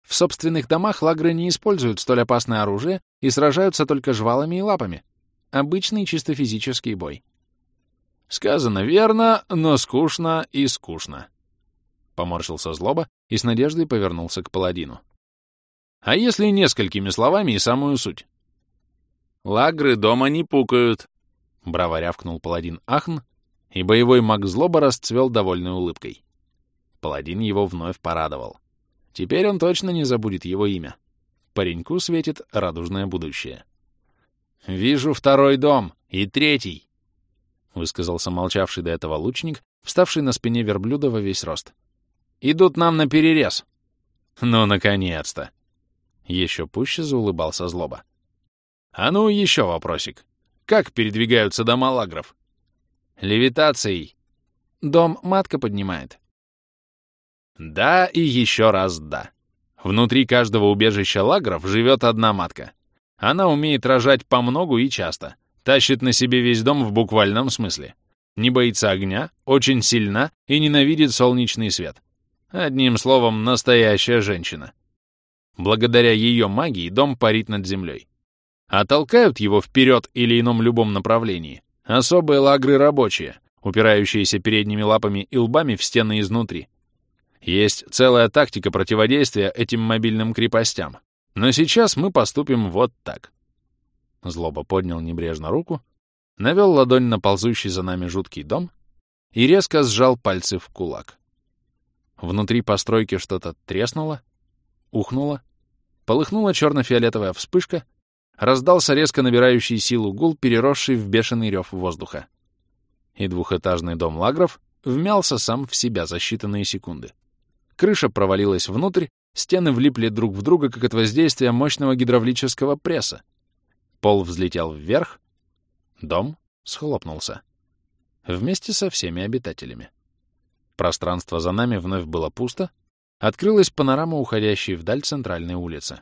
В собственных домах лагры не используют столь опасное оружие и сражаются только жвалами и лапами. Обычный чисто физический бой. Сказано верно, но скучно и скучно. Поморщился злоба и с надеждой повернулся к паладину. А если несколькими словами и самую суть? Лагры дома не пукают, браво рявкнул паладин Ахн, и боевой маг злоба расцвел довольной улыбкой. Паладин его вновь порадовал. Теперь он точно не забудет его имя. Пареньку светит радужное будущее. «Вижу второй дом и третий», — высказался молчавший до этого лучник, вставший на спине верблюда во весь рост. «Идут нам на перерез». «Ну, наконец-то!» Еще пуще заулыбался злоба. «А ну, еще вопросик. Как передвигаются дома лагров?» «Левитацией. Дом матка поднимает. Да и еще раз да. Внутри каждого убежища лагров живет одна матка. Она умеет рожать по многу и часто. Тащит на себе весь дом в буквальном смысле. Не боится огня, очень сильна и ненавидит солнечный свет. Одним словом, настоящая женщина. Благодаря ее магии дом парит над землей. А толкают его вперед или ином любом направлении особые лагры рабочие, упирающиеся передними лапами и лбами в стены изнутри, есть целая тактика противодействия этим мобильным крепостям. Но сейчас мы поступим вот так. Злоба поднял небрежно руку, навел ладонь на ползущий за нами жуткий дом и резко сжал пальцы в кулак. Внутри постройки что-то треснуло, ухнуло, полыхнула черно-фиолетовая вспышка, раздался резко набирающий силу гул, переросший в бешеный рев воздуха. И двухэтажный дом лагров вмялся сам в себя за считанные секунды. Крыша провалилась внутрь, стены влипли друг в друга, как от воздействия мощного гидравлического пресса. Пол взлетел вверх, дом схлопнулся. Вместе со всеми обитателями. Пространство за нами вновь было пусто, открылась панорама, уходящей вдаль центральной улицы.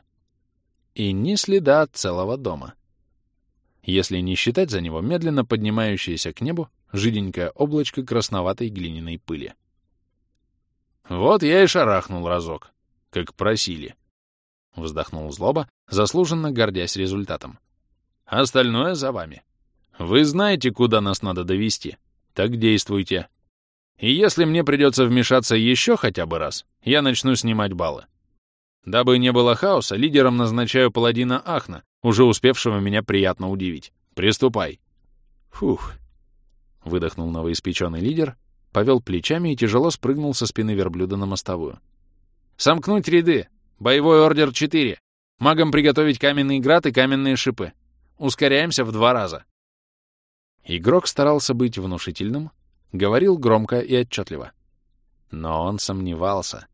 И ни следа от целого дома. Если не считать за него медленно поднимающееся к небу жиденькое облачко красноватой глиняной пыли. Вот я и шарахнул разок, как просили. Вздохнул злоба, заслуженно гордясь результатом. Остальное за вами. Вы знаете, куда нас надо довести. Так действуйте. И если мне придется вмешаться еще хотя бы раз, я начну снимать баллы. Дабы не было хаоса, лидером назначаю паладина Ахна, уже успевшего меня приятно удивить. Приступай. Фух. Выдохнул новоиспеченный лидер повел плечами и тяжело спрыгнул со спины верблюда на мостовую. «Сомкнуть ряды! Боевой ордер 4! Магам приготовить каменный град и каменные шипы! Ускоряемся в два раза!» Игрок старался быть внушительным, говорил громко и отчетливо. Но он сомневался.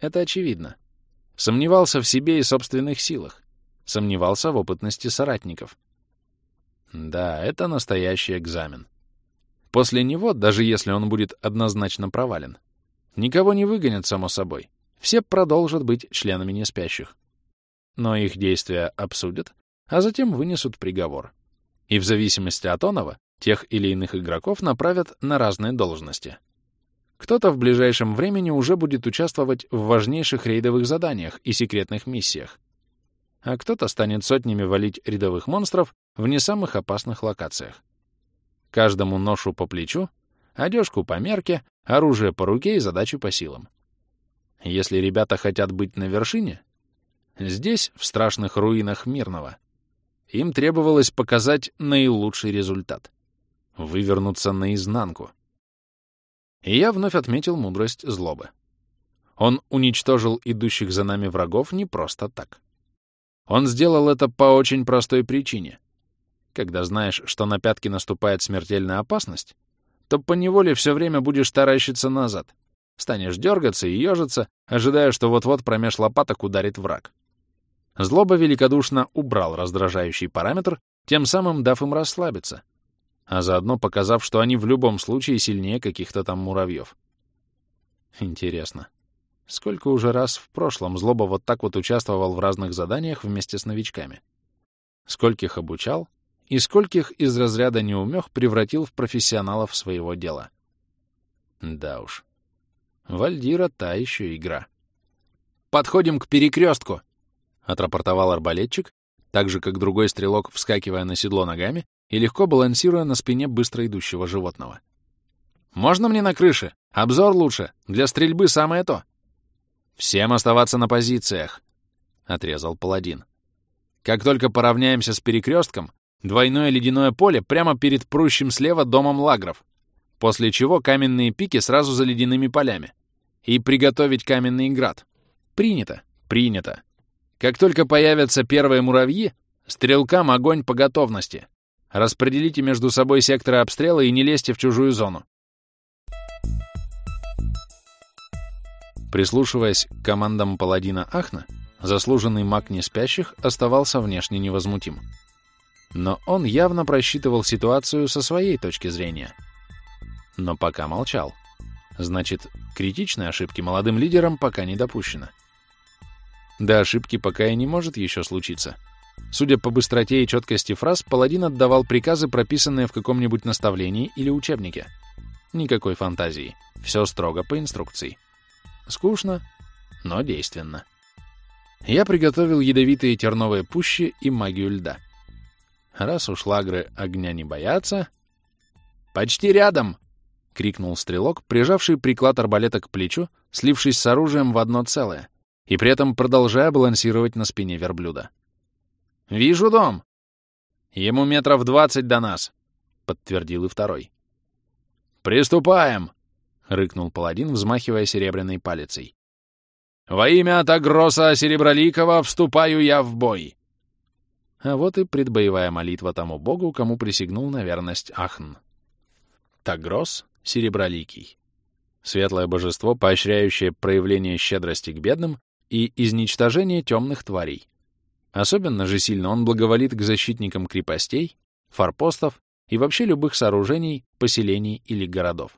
Это очевидно. Сомневался в себе и собственных силах. Сомневался в опытности соратников. Да, это настоящий экзамен. После него, даже если он будет однозначно провален, никого не выгонят, само собой. Все продолжат быть членами неспящих. Но их действия обсудят, а затем вынесут приговор. И в зависимости от оного, тех или иных игроков направят на разные должности. Кто-то в ближайшем времени уже будет участвовать в важнейших рейдовых заданиях и секретных миссиях, а кто-то станет сотнями валить рядовых монстров в не самых опасных локациях. Каждому ношу по плечу, одежку по мерке, оружие по руке и задачу по силам. Если ребята хотят быть на вершине, здесь, в страшных руинах Мирного, им требовалось показать наилучший результат — вывернуться наизнанку. И я вновь отметил мудрость злобы. Он уничтожил идущих за нами врагов не просто так. Он сделал это по очень простой причине. Когда знаешь, что на пятки наступает смертельная опасность, то поневоле все время будешь таращиться назад, станешь дергаться и ежиться, ожидая, что вот-вот промеж лопаток ударит враг. Злоба великодушно убрал раздражающий параметр, тем самым дав им расслабиться, а заодно показав, что они в любом случае сильнее каких-то там муравьев. Интересно, сколько уже раз в прошлом Злоба вот так вот участвовал в разных заданиях вместе с новичками? Скольких обучал и скольких из разряда неумех превратил в профессионалов своего дела? Да уж. Вальдира — та еще игра. «Подходим к перекрестку!» — отрапортовал арбалетчик, так же, как другой стрелок, вскакивая на седло ногами и легко балансируя на спине быстро идущего животного. «Можно мне на крыше? Обзор лучше. Для стрельбы самое то». «Всем оставаться на позициях», — отрезал паладин. «Как только поравняемся с перекрестком, двойное ледяное поле прямо перед прущим слева домом лагров после чего каменные пики сразу за ледяными полями. И приготовить каменный град. Принято, принято. Как только появятся первые муравьи, стрелкам огонь по готовности. Распределите между собой секторы обстрела и не лезьте в чужую зону. Прислушиваясь к командам паладина Ахна, заслуженный маг неспящих оставался внешне невозмутим. Но он явно просчитывал ситуацию со своей точки зрения — но пока молчал. Значит, критичной ошибки молодым лидерам пока не допущено. Да ошибки пока и не может еще случиться. Судя по быстроте и четкости фраз, паладин отдавал приказы, прописанные в каком-нибудь наставлении или учебнике. Никакой фантазии. Все строго по инструкции. Скучно, но действенно. Я приготовил ядовитые терновые пущи и магию льда. Раз уж лагры огня не боятся... «Почти рядом!» — крикнул стрелок, прижавший приклад арбалета к плечу, слившись с оружием в одно целое, и при этом продолжая балансировать на спине верблюда. «Вижу дом!» «Ему метров двадцать до нас», — подтвердил и второй. «Приступаем!» — рыкнул паладин, взмахивая серебряной палицей. «Во имя Тагроса Сереброликова вступаю я в бой!» А вот и предбоевая молитва тому богу, кому присягнул на верность Ахн. Тагрос Сереброликий. Светлое божество, поощряющее проявление щедрости к бедным и изничтожение темных тварей. Особенно же сильно он благоволит к защитникам крепостей, форпостов и вообще любых сооружений, поселений или городов.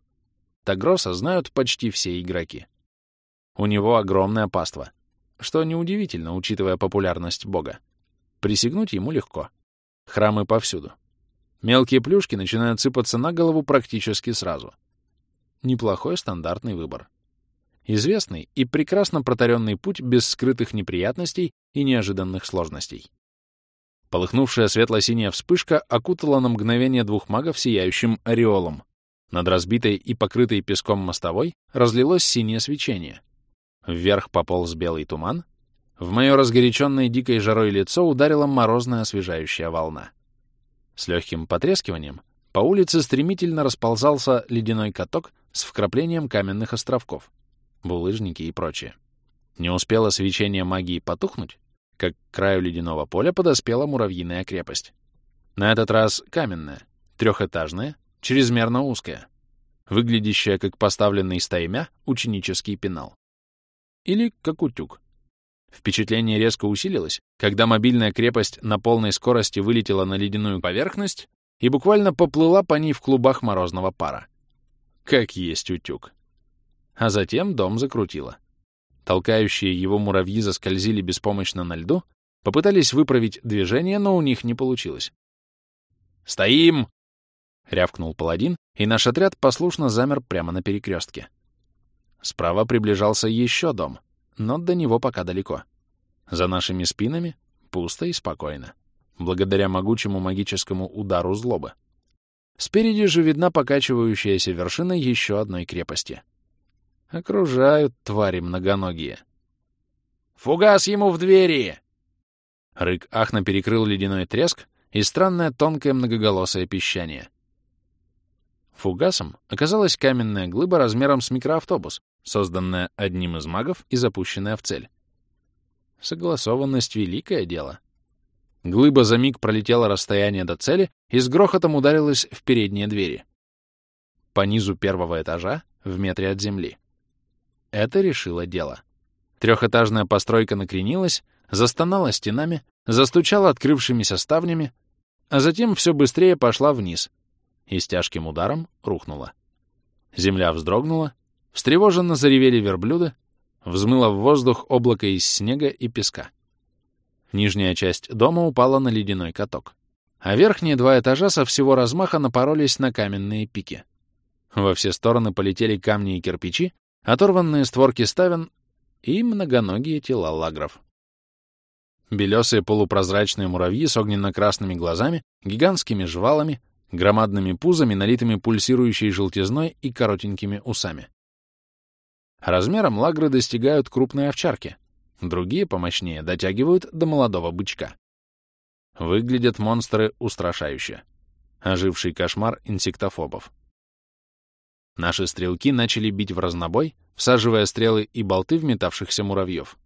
Тагроса знают почти все игроки. У него огромное паство, что неудивительно, учитывая популярность бога. Присягнуть ему легко. Храмы повсюду. Мелкие плюшки начинают сыпаться на голову практически сразу. Неплохой стандартный выбор. Известный и прекрасно протаренный путь без скрытых неприятностей и неожиданных сложностей. Полыхнувшая светло-синяя вспышка окутала на мгновение двух магов сияющим ореолом. Над разбитой и покрытой песком мостовой разлилось синее свечение. Вверх пополз белый туман. В мое разгоряченное дикой жарой лицо ударила морозная освежающая волна. С легким потрескиванием по улице стремительно расползался ледяной каток с вкраплением каменных островков, булыжники и прочее. Не успело свечение магии потухнуть, как к краю ледяного поля подоспела муравьиная крепость. На этот раз каменная, трехэтажная, чрезмерно узкая, выглядящая как поставленный стаймя ученический пенал. Или как утюг. Впечатление резко усилилось, когда мобильная крепость на полной скорости вылетела на ледяную поверхность и буквально поплыла по ней в клубах морозного пара. Как есть утюг. А затем дом закрутило. Толкающие его муравьи заскользили беспомощно на льду, попытались выправить движение, но у них не получилось. «Стоим!» — рявкнул паладин, и наш отряд послушно замер прямо на перекрестке. Справа приближался еще дом, но до него пока далеко. За нашими спинами пусто и спокойно, благодаря могучему магическому удару злобы. Спереди же видна покачивающаяся вершина еще одной крепости. Окружают твари многоногие. «Фугас ему в двери!» Рык Ахна перекрыл ледяной треск и странное тонкое многоголосое пищание. Фугасом оказалась каменная глыба размером с микроавтобус, созданная одним из магов и запущенная в цель. Согласованность — великое дело. Глыба за миг пролетела расстояние до цели и с грохотом ударилась в передние двери. По низу первого этажа, в метре от земли, Это решило дело. Трехэтажная постройка накренилась, застонала стенами, застучала открывшимися ставнями, а затем все быстрее пошла вниз и с тяжким ударом рухнула. Земля вздрогнула, встревоженно заревели верблюды, взмыло в воздух облако из снега и песка. Нижняя часть дома упала на ледяной каток, а верхние два этажа со всего размаха напоролись на каменные пики. Во все стороны полетели камни и кирпичи, оторванные створки ставен и многоногие тела лагров. Белесые полупрозрачные муравьи с огненно-красными глазами, гигантскими жвалами, громадными пузами, налитыми пульсирующей желтизной и коротенькими усами. Размером лагры достигают крупной овчарки, другие, помощнее, дотягивают до молодого бычка. Выглядят монстры устрашающе. Оживший кошмар инсектофобов. Наши стрелки начали бить в разнобой, всаживая стрелы и болты в метавшихся муравьев.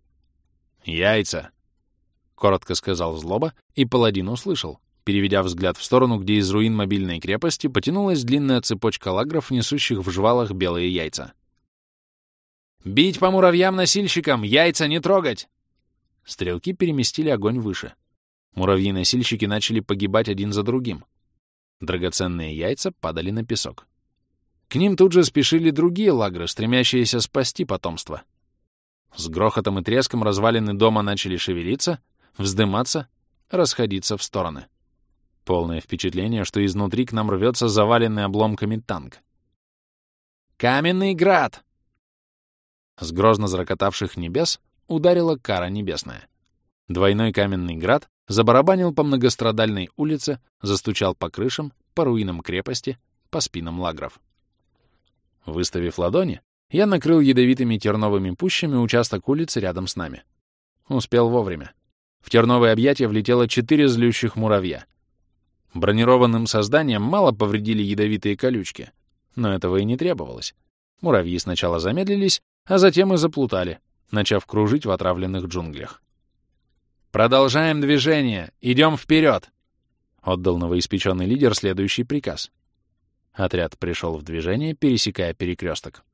«Яйца!» — коротко сказал Злоба, и паладин услышал, переведя взгляд в сторону, где из руин мобильной крепости потянулась длинная цепочка лагров, несущих в жвалах белые яйца. «Бить по муравьям-носильщикам! Яйца не трогать!» Стрелки переместили огонь выше. Муравьи-носильщики начали погибать один за другим. Драгоценные яйца падали на песок. К ним тут же спешили другие лагры, стремящиеся спасти потомство. С грохотом и треском развалины дома начали шевелиться, вздыматься, расходиться в стороны. Полное впечатление, что изнутри к нам рвется заваленный обломками танк. «Каменный град!» С грозно зарокотавших небес ударила кара небесная. Двойной каменный град забарабанил по многострадальной улице, застучал по крышам, по руинам крепости, по спинам лагров. Выставив ладони, я накрыл ядовитыми терновыми пущами участок улицы рядом с нами. Успел вовремя. В терновые объятия влетело четыре злющих муравья. Бронированным созданиям мало повредили ядовитые колючки, но этого и не требовалось. Муравьи сначала замедлились, а затем и заплутали, начав кружить в отравленных джунглях. «Продолжаем движение! Идем вперед!» — отдал новоиспеченный лидер следующий приказ. Отряд пришел в движение, пересекая перекресток.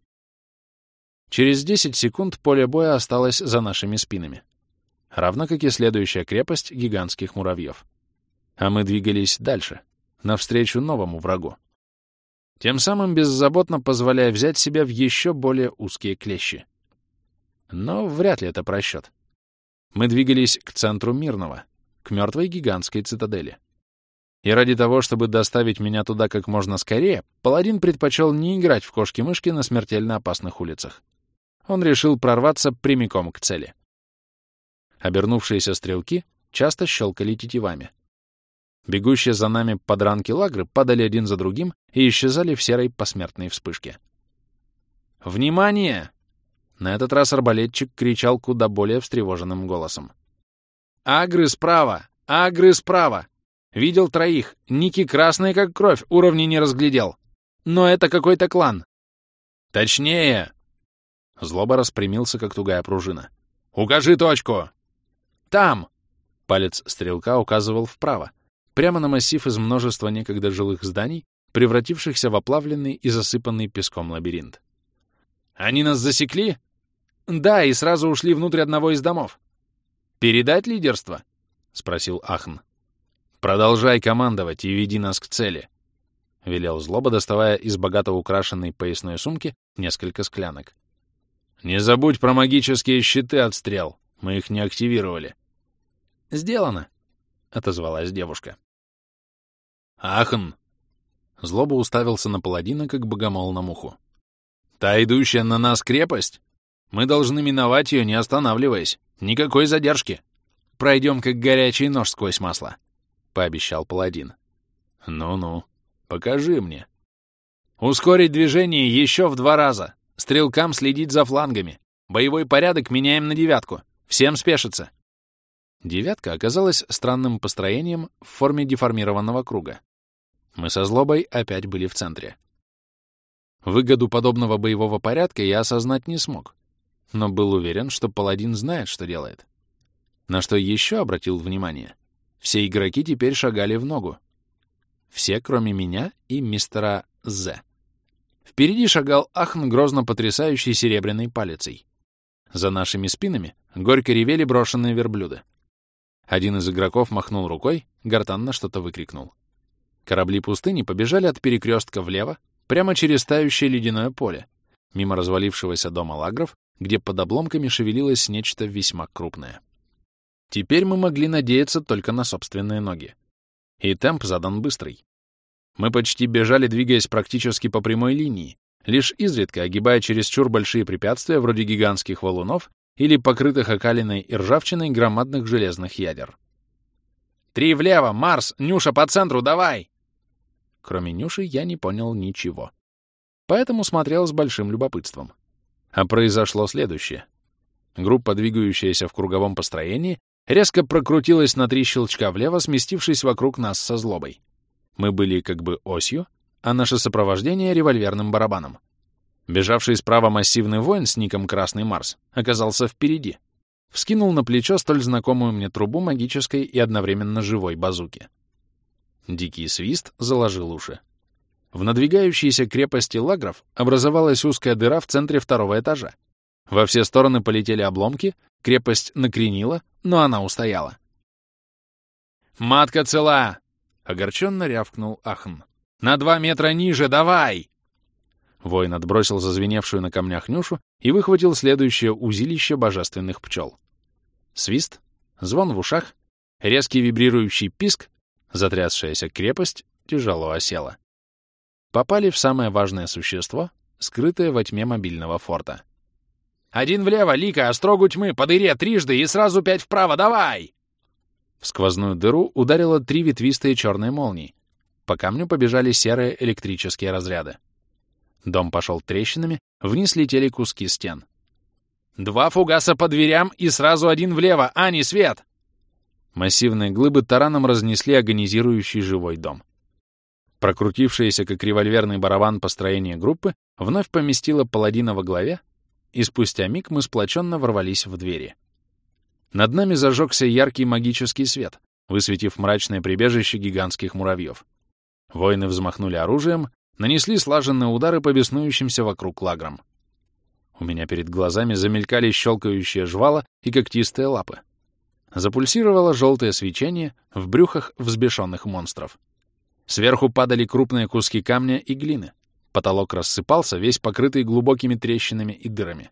Через 10 секунд поле боя осталось за нашими спинами, равно как и следующая крепость гигантских муравьев. А мы двигались дальше, навстречу новому врагу тем самым беззаботно позволяя взять себя в еще более узкие клещи. Но вряд ли это просчет. Мы двигались к центру Мирного, к мертвой гигантской цитадели. И ради того, чтобы доставить меня туда как можно скорее, паладин предпочел не играть в кошки-мышки на смертельно опасных улицах. Он решил прорваться прямиком к цели. Обернувшиеся стрелки часто щелкали тетивами. Бегущие за нами подранки лагры падали один за другим и исчезали в серой посмертной вспышке. «Внимание!» На этот раз арбалетчик кричал куда более встревоженным голосом. «Агры справа! Агры справа! Видел троих, ники красные как кровь, уровни не разглядел. Но это какой-то клан!» «Точнее!» Злоба распрямился, как тугая пружина. «Укажи точку!» «Там!» Палец стрелка указывал вправо, прямо на массив из множества некогда жилых зданий, превратившихся в оплавленный и засыпанный песком лабиринт. «Они нас засекли?» «Да, и сразу ушли внутрь одного из домов». «Передать лидерство?» — спросил Ахн. «Продолжай командовать и веди нас к цели», — велел Злоба, доставая из богато украшенной поясной сумки несколько склянок. «Не забудь про магические щиты от стрел. Мы их не активировали». «Сделано», — отозвалась девушка. «Ахн!» Злоба уставился на паладина, как богомол на муху. «Та идущая на нас крепость? Мы должны миновать ее, не останавливаясь. Никакой задержки. Пройдем, как горячий нож сквозь масло», — пообещал паладин. «Ну-ну, покажи мне». «Ускорить движение еще в два раза. Стрелкам следить за флангами. Боевой порядок меняем на девятку. Всем спешиться». Девятка оказалась странным построением в форме деформированного круга. Мы со злобой опять были в центре. Выгоду подобного боевого порядка я осознать не смог, но был уверен, что паладин знает, что делает. На что еще обратил внимание? Все игроки теперь шагали в ногу. Все, кроме меня и мистера З. Впереди шагал Ахн, грозно потрясающий серебряной палицей. За нашими спинами горько ревели брошенные верблюды. Один из игроков махнул рукой, гортанно что-то выкрикнул. Корабли пустыни побежали от перекрестка влево, прямо через тающее ледяное поле, мимо развалившегося дома лагров, где под обломками шевелилось нечто весьма крупное. Теперь мы могли надеяться только на собственные ноги. И темп задан быстрый. Мы почти бежали, двигаясь практически по прямой линии, лишь изредка огибая чересчур большие препятствия вроде гигантских валунов или покрытых окалиной и ржавчиной громадных железных ядер. «Три влево! Марс! Нюша по центру! Давай!» Кроме Нюши я не понял ничего. Поэтому смотрел с большим любопытством. А произошло следующее. Группа, двигающаяся в круговом построении, резко прокрутилась на три щелчка влево, сместившись вокруг нас со злобой. Мы были как бы осью, а наше сопровождение — револьверным барабаном. Бежавший справа массивный воин с ником Красный Марс оказался впереди. Вскинул на плечо столь знакомую мне трубу магической и одновременно живой базуки. Дикий свист заложил уши. В надвигающейся крепости лагров образовалась узкая дыра в центре второго этажа. Во все стороны полетели обломки, крепость накренила, но она устояла. «Матка цела!» — огорченно рявкнул Ахн. «На два метра ниже, давай!» Воин отбросил зазвеневшую на камнях Нюшу и выхватил следующее узилище божественных пчел. Свист, звон в ушах, резкий вибрирующий писк, затрясшаяся крепость тяжело осела. Попали в самое важное существо, скрытое во тьме мобильного форта. «Один влево, Лика, острогу тьмы, по дыре трижды и сразу пять вправо, давай!» В сквозную дыру ударило три ветвистые черные молнии. По камню побежали серые электрические разряды. Дом пошел трещинами, вниз летели куски стен. «Два фугаса по дверям и сразу один влево, а не свет!» Массивные глыбы тараном разнесли агонизирующий живой дом. Прокрутившееся, как револьверный барабан построение группы, вновь поместило паладина во главе, и спустя миг мы сплоченно ворвались в двери. Над нами зажегся яркий магический свет, высветив мрачное прибежище гигантских муравьев. Воины взмахнули оружием, нанесли слаженные удары по беснующимся вокруг лаграм. У меня перед глазами замелькали щелкающие жвала и когтистые лапы. Запульсировало желтое свечение в брюхах взбешенных монстров. Сверху падали крупные куски камня и глины. Потолок рассыпался, весь покрытый глубокими трещинами и дырами.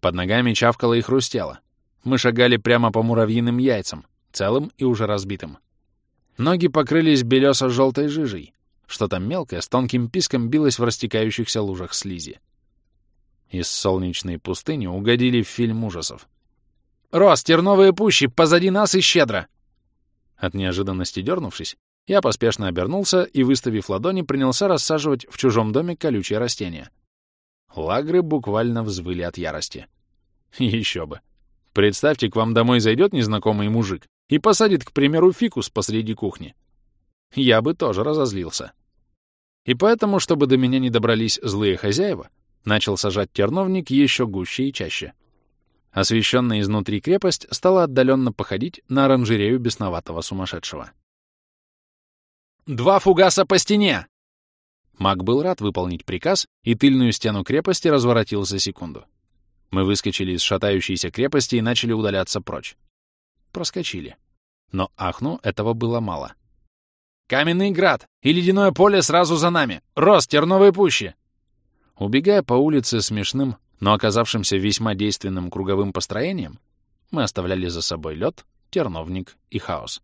Под ногами чавкало и хрустело. Мы шагали прямо по муравьиным яйцам, целым и уже разбитым. Ноги покрылись белесо-желтой жижей, что-то мелкое с тонким писком билось в растекающихся лужах слизи. Из солнечной пустыни угодили в фильм ужасов. «Рос, терновые пущи, позади нас и щедро!» От неожиданности дернувшись, я поспешно обернулся и, выставив ладони, принялся рассаживать в чужом доме колючие растения. Лагры буквально взвыли от ярости. Еще бы. Представьте, к вам домой зайдет незнакомый мужик и посадит, к примеру, фикус посреди кухни. Я бы тоже разозлился. И поэтому, чтобы до меня не добрались злые хозяева, начал сажать терновник еще гуще и чаще. Освещенная изнутри крепость стала отдаленно походить на оранжерею бесноватого сумасшедшего. «Два фугаса по стене!» Маг был рад выполнить приказ, и тыльную стену крепости разворотил за секунду. Мы выскочили из шатающейся крепости и начали удаляться прочь. Проскочили. Но Ахну этого было мало. Каменный град и ледяное поле сразу за нами. Рост терновой пущи!» Убегая по улице смешным, но оказавшимся весьма действенным круговым построением, мы оставляли за собой лед, терновник и хаос.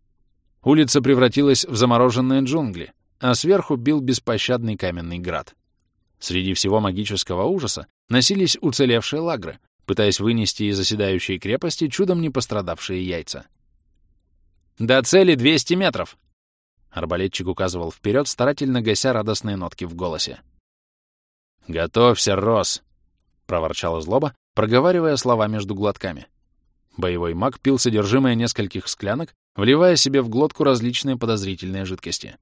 Улица превратилась в замороженные джунгли, а сверху бил беспощадный каменный град. Среди всего магического ужаса носились уцелевшие лагры, пытаясь вынести из заседающей крепости чудом не пострадавшие яйца. «До цели 200 метров!» Арбалетчик указывал вперед, старательно гася радостные нотки в голосе. «Готовься, Рос!» — проворчала злоба, проговаривая слова между глотками. Боевой маг пил содержимое нескольких склянок, вливая себе в глотку различные подозрительные жидкости.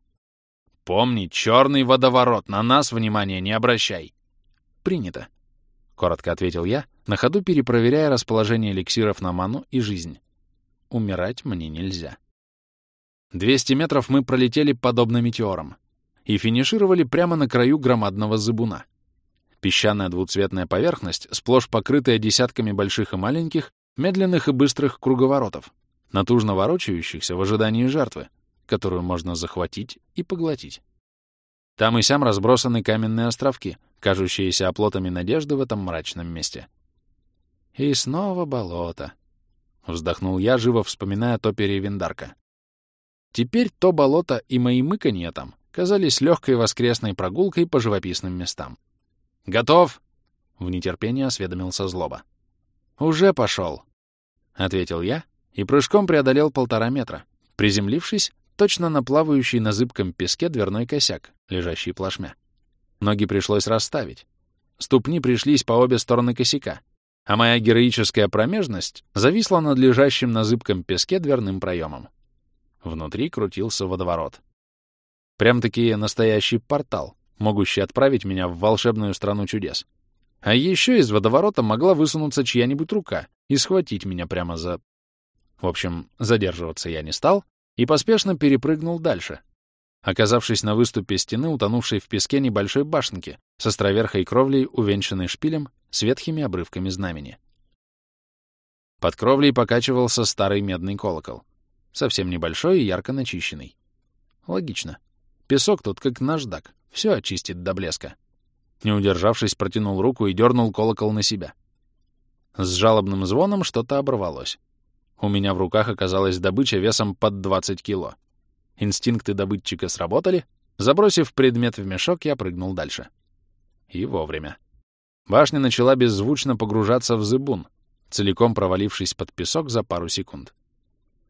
«Помни, черный водоворот, на нас внимания не обращай!» «Принято», — коротко ответил я, на ходу перепроверяя расположение эликсиров на ману и жизнь. «Умирать мне нельзя». 200 метров мы пролетели подобно метеорам и финишировали прямо на краю громадного зыбуна. Песчаная двуцветная поверхность, сплошь покрытая десятками больших и маленьких, медленных и быстрых круговоротов, натужно ворочающихся в ожидании жертвы, которую можно захватить и поглотить. Там и сям разбросаны каменные островки, кажущиеся оплотами надежды в этом мрачном месте. И снова болото. Вздохнул я, живо вспоминая топере Виндарка. Теперь то болото и мои мыканья там казались легкой воскресной прогулкой по живописным местам. «Готов!» — в нетерпении осведомился злоба. «Уже пошел!» — ответил я и прыжком преодолел полтора метра, приземлившись точно на плавающий на зыбком песке дверной косяк, лежащий плашмя. Ноги пришлось расставить. Ступни пришлись по обе стороны косяка, а моя героическая промежность зависла над лежащим на зыбком песке дверным проемом. Внутри крутился водоворот. Прям-таки настоящий портал, могущий отправить меня в волшебную страну чудес. А еще из водоворота могла высунуться чья-нибудь рука и схватить меня прямо за... В общем, задерживаться я не стал и поспешно перепрыгнул дальше, оказавшись на выступе стены, утонувшей в песке небольшой башенки с островерхой кровлей, увенчанной шпилем с ветхими обрывками знамени. Под кровлей покачивался старый медный колокол, совсем небольшой и ярко начищенный. Логично. Песок тут как наждак, все очистит до блеска. Не удержавшись, протянул руку и дернул колокол на себя. С жалобным звоном что-то оборвалось. У меня в руках оказалась добыча весом под 20 кило. Инстинкты добытчика сработали. Забросив предмет в мешок, я прыгнул дальше. И вовремя. Башня начала беззвучно погружаться в зыбун, целиком провалившись под песок за пару секунд.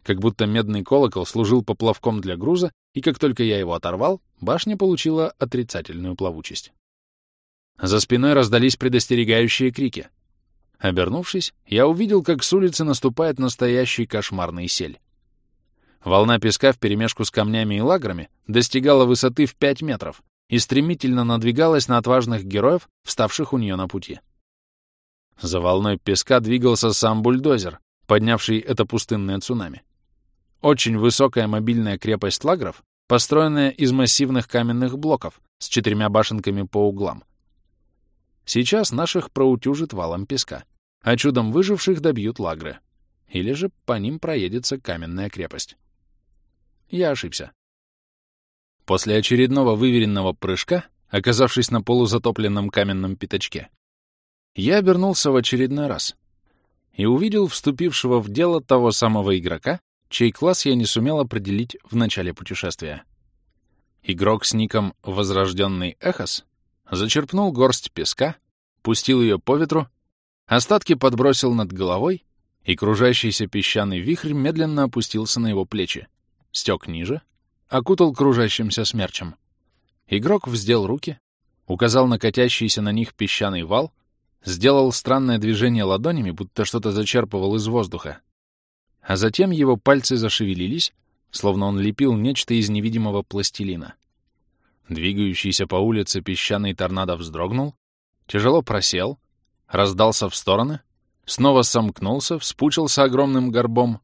Как будто медный колокол служил поплавком для груза, и как только я его оторвал, башня получила отрицательную плавучесть. За спиной раздались предостерегающие крики. Обернувшись, я увидел, как с улицы наступает настоящий кошмарный сель. Волна песка вперемешку с камнями и лаграми достигала высоты в 5 метров и стремительно надвигалась на отважных героев, вставших у нее на пути. За волной песка двигался сам бульдозер, поднявший это пустынное цунами. Очень высокая мобильная крепость лагров, построенная из массивных каменных блоков с четырьмя башенками по углам. Сейчас наших проутюжит валом песка, а чудом выживших добьют лагры. Или же по ним проедется каменная крепость. Я ошибся. После очередного выверенного прыжка, оказавшись на полузатопленном каменном пятачке, я обернулся в очередной раз и увидел вступившего в дело того самого игрока, чей класс я не сумел определить в начале путешествия. Игрок с ником «Возрожденный Эхос» зачерпнул горсть песка, пустил ее по ветру, остатки подбросил над головой, и кружащийся песчаный вихрь медленно опустился на его плечи, стек ниже, окутал кружащимся смерчем. Игрок вздел руки, указал на катящийся на них песчаный вал, сделал странное движение ладонями, будто что-то зачерпывал из воздуха. А затем его пальцы зашевелились, словно он лепил нечто из невидимого пластилина. Двигающийся по улице песчаный торнадо вздрогнул, тяжело просел, раздался в стороны, снова сомкнулся, вспучился огромным горбом,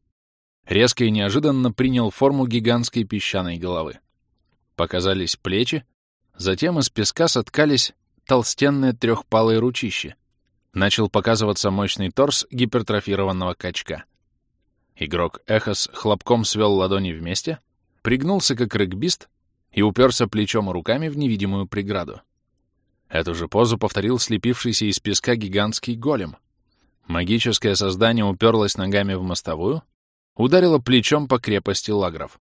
резко и неожиданно принял форму гигантской песчаной головы. Показались плечи, затем из песка соткались толстенные трехпалые ручищи. Начал показываться мощный торс гипертрофированного качка. Игрок Эхос хлопком свел ладони вместе, пригнулся как регбист и уперся плечом и руками в невидимую преграду. Эту же позу повторил слепившийся из песка гигантский голем. Магическое создание уперлось ногами в мостовую, ударило плечом по крепости лагров.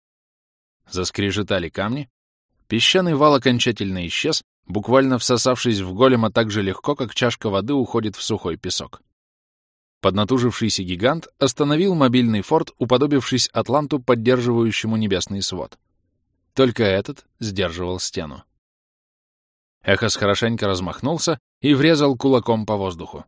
Заскрежетали камни, песчаный вал окончательно исчез, буквально всосавшись в голема так же легко, как чашка воды уходит в сухой песок. Поднатужившийся гигант остановил мобильный форт, уподобившись Атланту, поддерживающему небесный свод. Только этот сдерживал стену. Эхос хорошенько размахнулся и врезал кулаком по воздуху.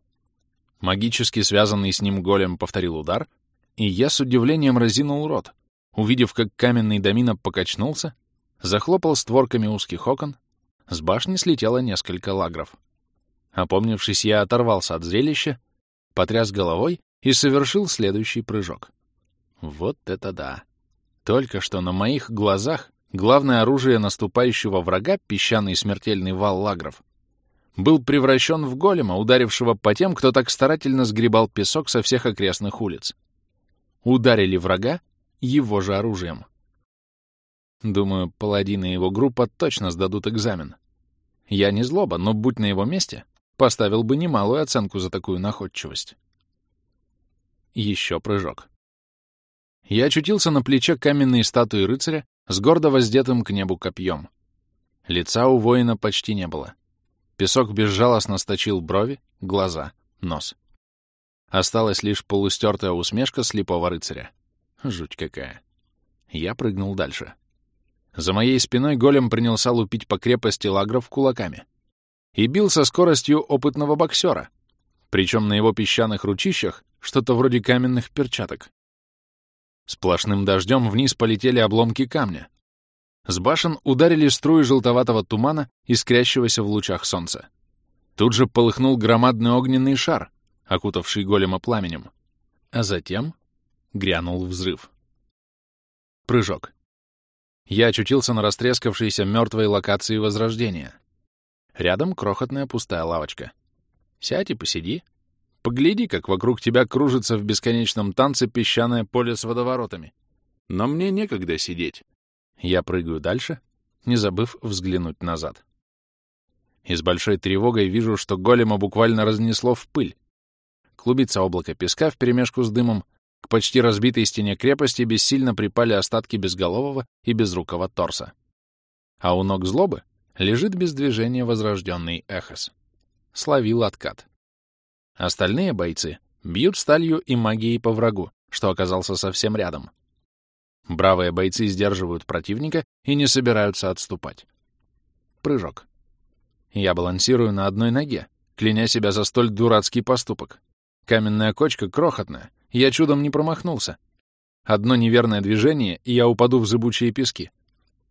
Магически связанный с ним голем повторил удар, и я с удивлением разинул рот, увидев, как каменный домино покачнулся, захлопал створками узких окон, с башни слетело несколько лагров. Опомнившись, я оторвался от зрелища, потряс головой и совершил следующий прыжок. Вот это да! Только что на моих глазах главное оружие наступающего врага, песчаный смертельный вал лагров, был превращен в голема, ударившего по тем, кто так старательно сгребал песок со всех окрестных улиц. Ударили врага его же оружием. Думаю, паладин и его группа точно сдадут экзамен. Я не злоба, но будь на его месте, поставил бы немалую оценку за такую находчивость. Еще прыжок. Я очутился на плече каменной статуи рыцаря с гордо воздетым к небу копьем. Лица у воина почти не было. Песок безжалостно сточил брови, глаза, нос. Осталась лишь полустертая усмешка слепого рыцаря. Жуть какая. Я прыгнул дальше. За моей спиной голем принялся лупить по крепости лагров кулаками. И бил со скоростью опытного боксера. Причем на его песчаных ручищах что-то вроде каменных перчаток. Сплошным дождем вниз полетели обломки камня. С башен ударили струи желтоватого тумана, искрящегося в лучах солнца. Тут же полыхнул громадный огненный шар, окутавший голема пламенем. А затем грянул взрыв. Прыжок. Я очутился на растрескавшейся мертвой локации Возрождения. Рядом крохотная пустая лавочка. Сядь и посиди. Погляди, как вокруг тебя кружится в бесконечном танце песчаное поле с водоворотами. Но мне некогда сидеть. Я прыгаю дальше, не забыв взглянуть назад. И с большой тревогой вижу, что голема буквально разнесло в пыль. Клубится облако песка вперемешку с дымом, к почти разбитой стене крепости бессильно припали остатки безголового и безрукого торса. А у ног злобы лежит без движения возрожденный Эхос. Словил откат. Остальные бойцы бьют сталью и магией по врагу, что оказался совсем рядом. Бравые бойцы сдерживают противника и не собираются отступать. Прыжок. Я балансирую на одной ноге, кляня себя за столь дурацкий поступок. Каменная кочка крохотная, я чудом не промахнулся. Одно неверное движение, и я упаду в зыбучие пески.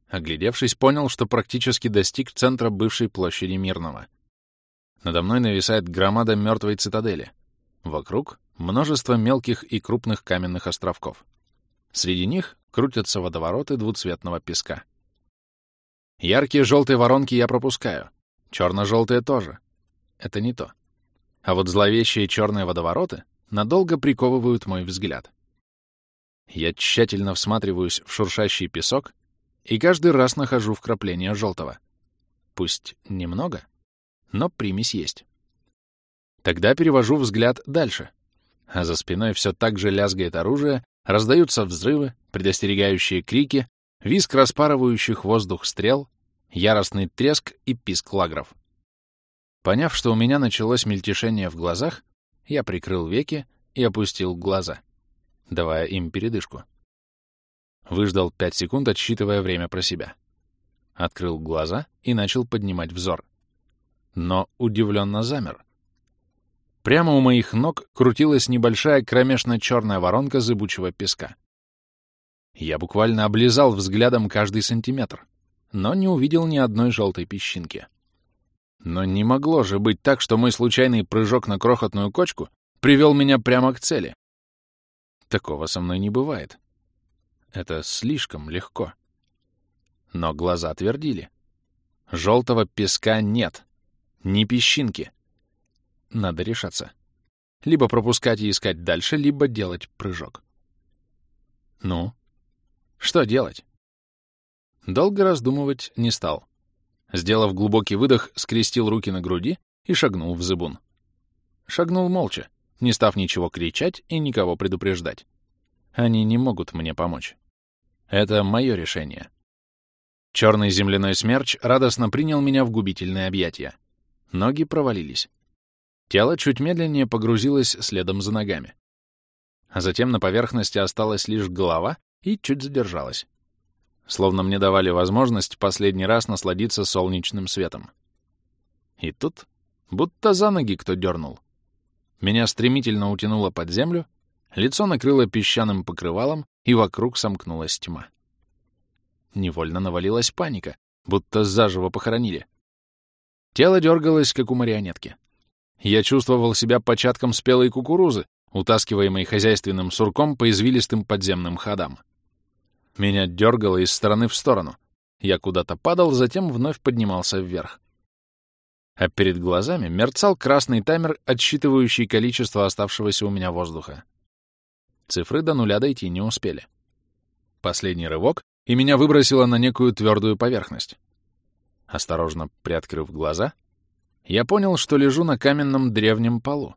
Оглядевшись, понял, что практически достиг центра бывшей площади Мирного. Надо мной нависает громада мертвой цитадели. Вокруг — множество мелких и крупных каменных островков. Среди них крутятся водовороты двуцветного песка. Яркие желтые воронки я пропускаю. Черно-желтые тоже. Это не то. А вот зловещие черные водовороты надолго приковывают мой взгляд. Я тщательно всматриваюсь в шуршащий песок и каждый раз нахожу вкрапление желтого. Пусть немного, но примесь есть. Тогда перевожу взгляд дальше, а за спиной все так же лязгает оружие, раздаются взрывы, предостерегающие крики, визг распарывающих воздух стрел, яростный треск и писк лагров. Поняв, что у меня началось мельтешение в глазах, я прикрыл веки и опустил глаза, давая им передышку. Выждал пять секунд, отсчитывая время про себя. Открыл глаза и начал поднимать взор. Но удивленно замер. Прямо у моих ног крутилась небольшая кромешно-черная воронка зыбучего песка. Я буквально облизал взглядом каждый сантиметр, но не увидел ни одной желтой песчинки. Но не могло же быть так, что мой случайный прыжок на крохотную кочку привел меня прямо к цели. Такого со мной не бывает. Это слишком легко. Но глаза твердили. Желтого песка нет. Ни песчинки. Надо решаться. Либо пропускать и искать дальше, либо делать прыжок. Ну, что делать? Долго раздумывать не стал. Сделав глубокий выдох, скрестил руки на груди и шагнул в зыбун. Шагнул молча, не став ничего кричать и никого предупреждать. Они не могут мне помочь. Это мое решение. Черный земляной смерч радостно принял меня в губительное объятия. Ноги провалились. Тело чуть медленнее погрузилось следом за ногами. А затем на поверхности осталась лишь голова и чуть задержалась словно мне давали возможность последний раз насладиться солнечным светом. И тут будто за ноги кто дернул. Меня стремительно утянуло под землю, лицо накрыло песчаным покрывалом, и вокруг сомкнулась тьма. Невольно навалилась паника, будто заживо похоронили. Тело дергалось, как у марионетки. Я чувствовал себя початком спелой кукурузы, утаскиваемой хозяйственным сурком по извилистым подземным ходам. Меня дергало из стороны в сторону. Я куда-то падал, затем вновь поднимался вверх. а перед глазами мерцал красный таймер, отсчитывающий количество оставшегося у меня воздуха. Цифры до нуля дойти не успели. Последний рывок, и меня выбросило на некую твердую поверхность. Осторожно приоткрыв глаза, я понял, что лежу на каменном древнем полу.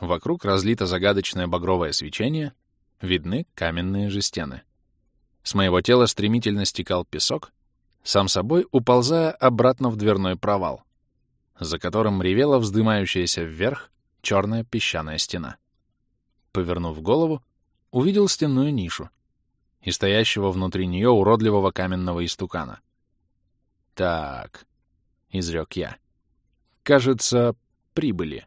Вокруг разлито загадочное багровое свечение, видны каменные же стены. С моего тела стремительно стекал песок, сам собой уползая обратно в дверной провал, за которым ревела вздымающаяся вверх черная песчаная стена. Повернув голову, увидел стенную нишу и стоящего внутри нее уродливого каменного истукана. «Так», — изрек я, — «кажется, прибыли».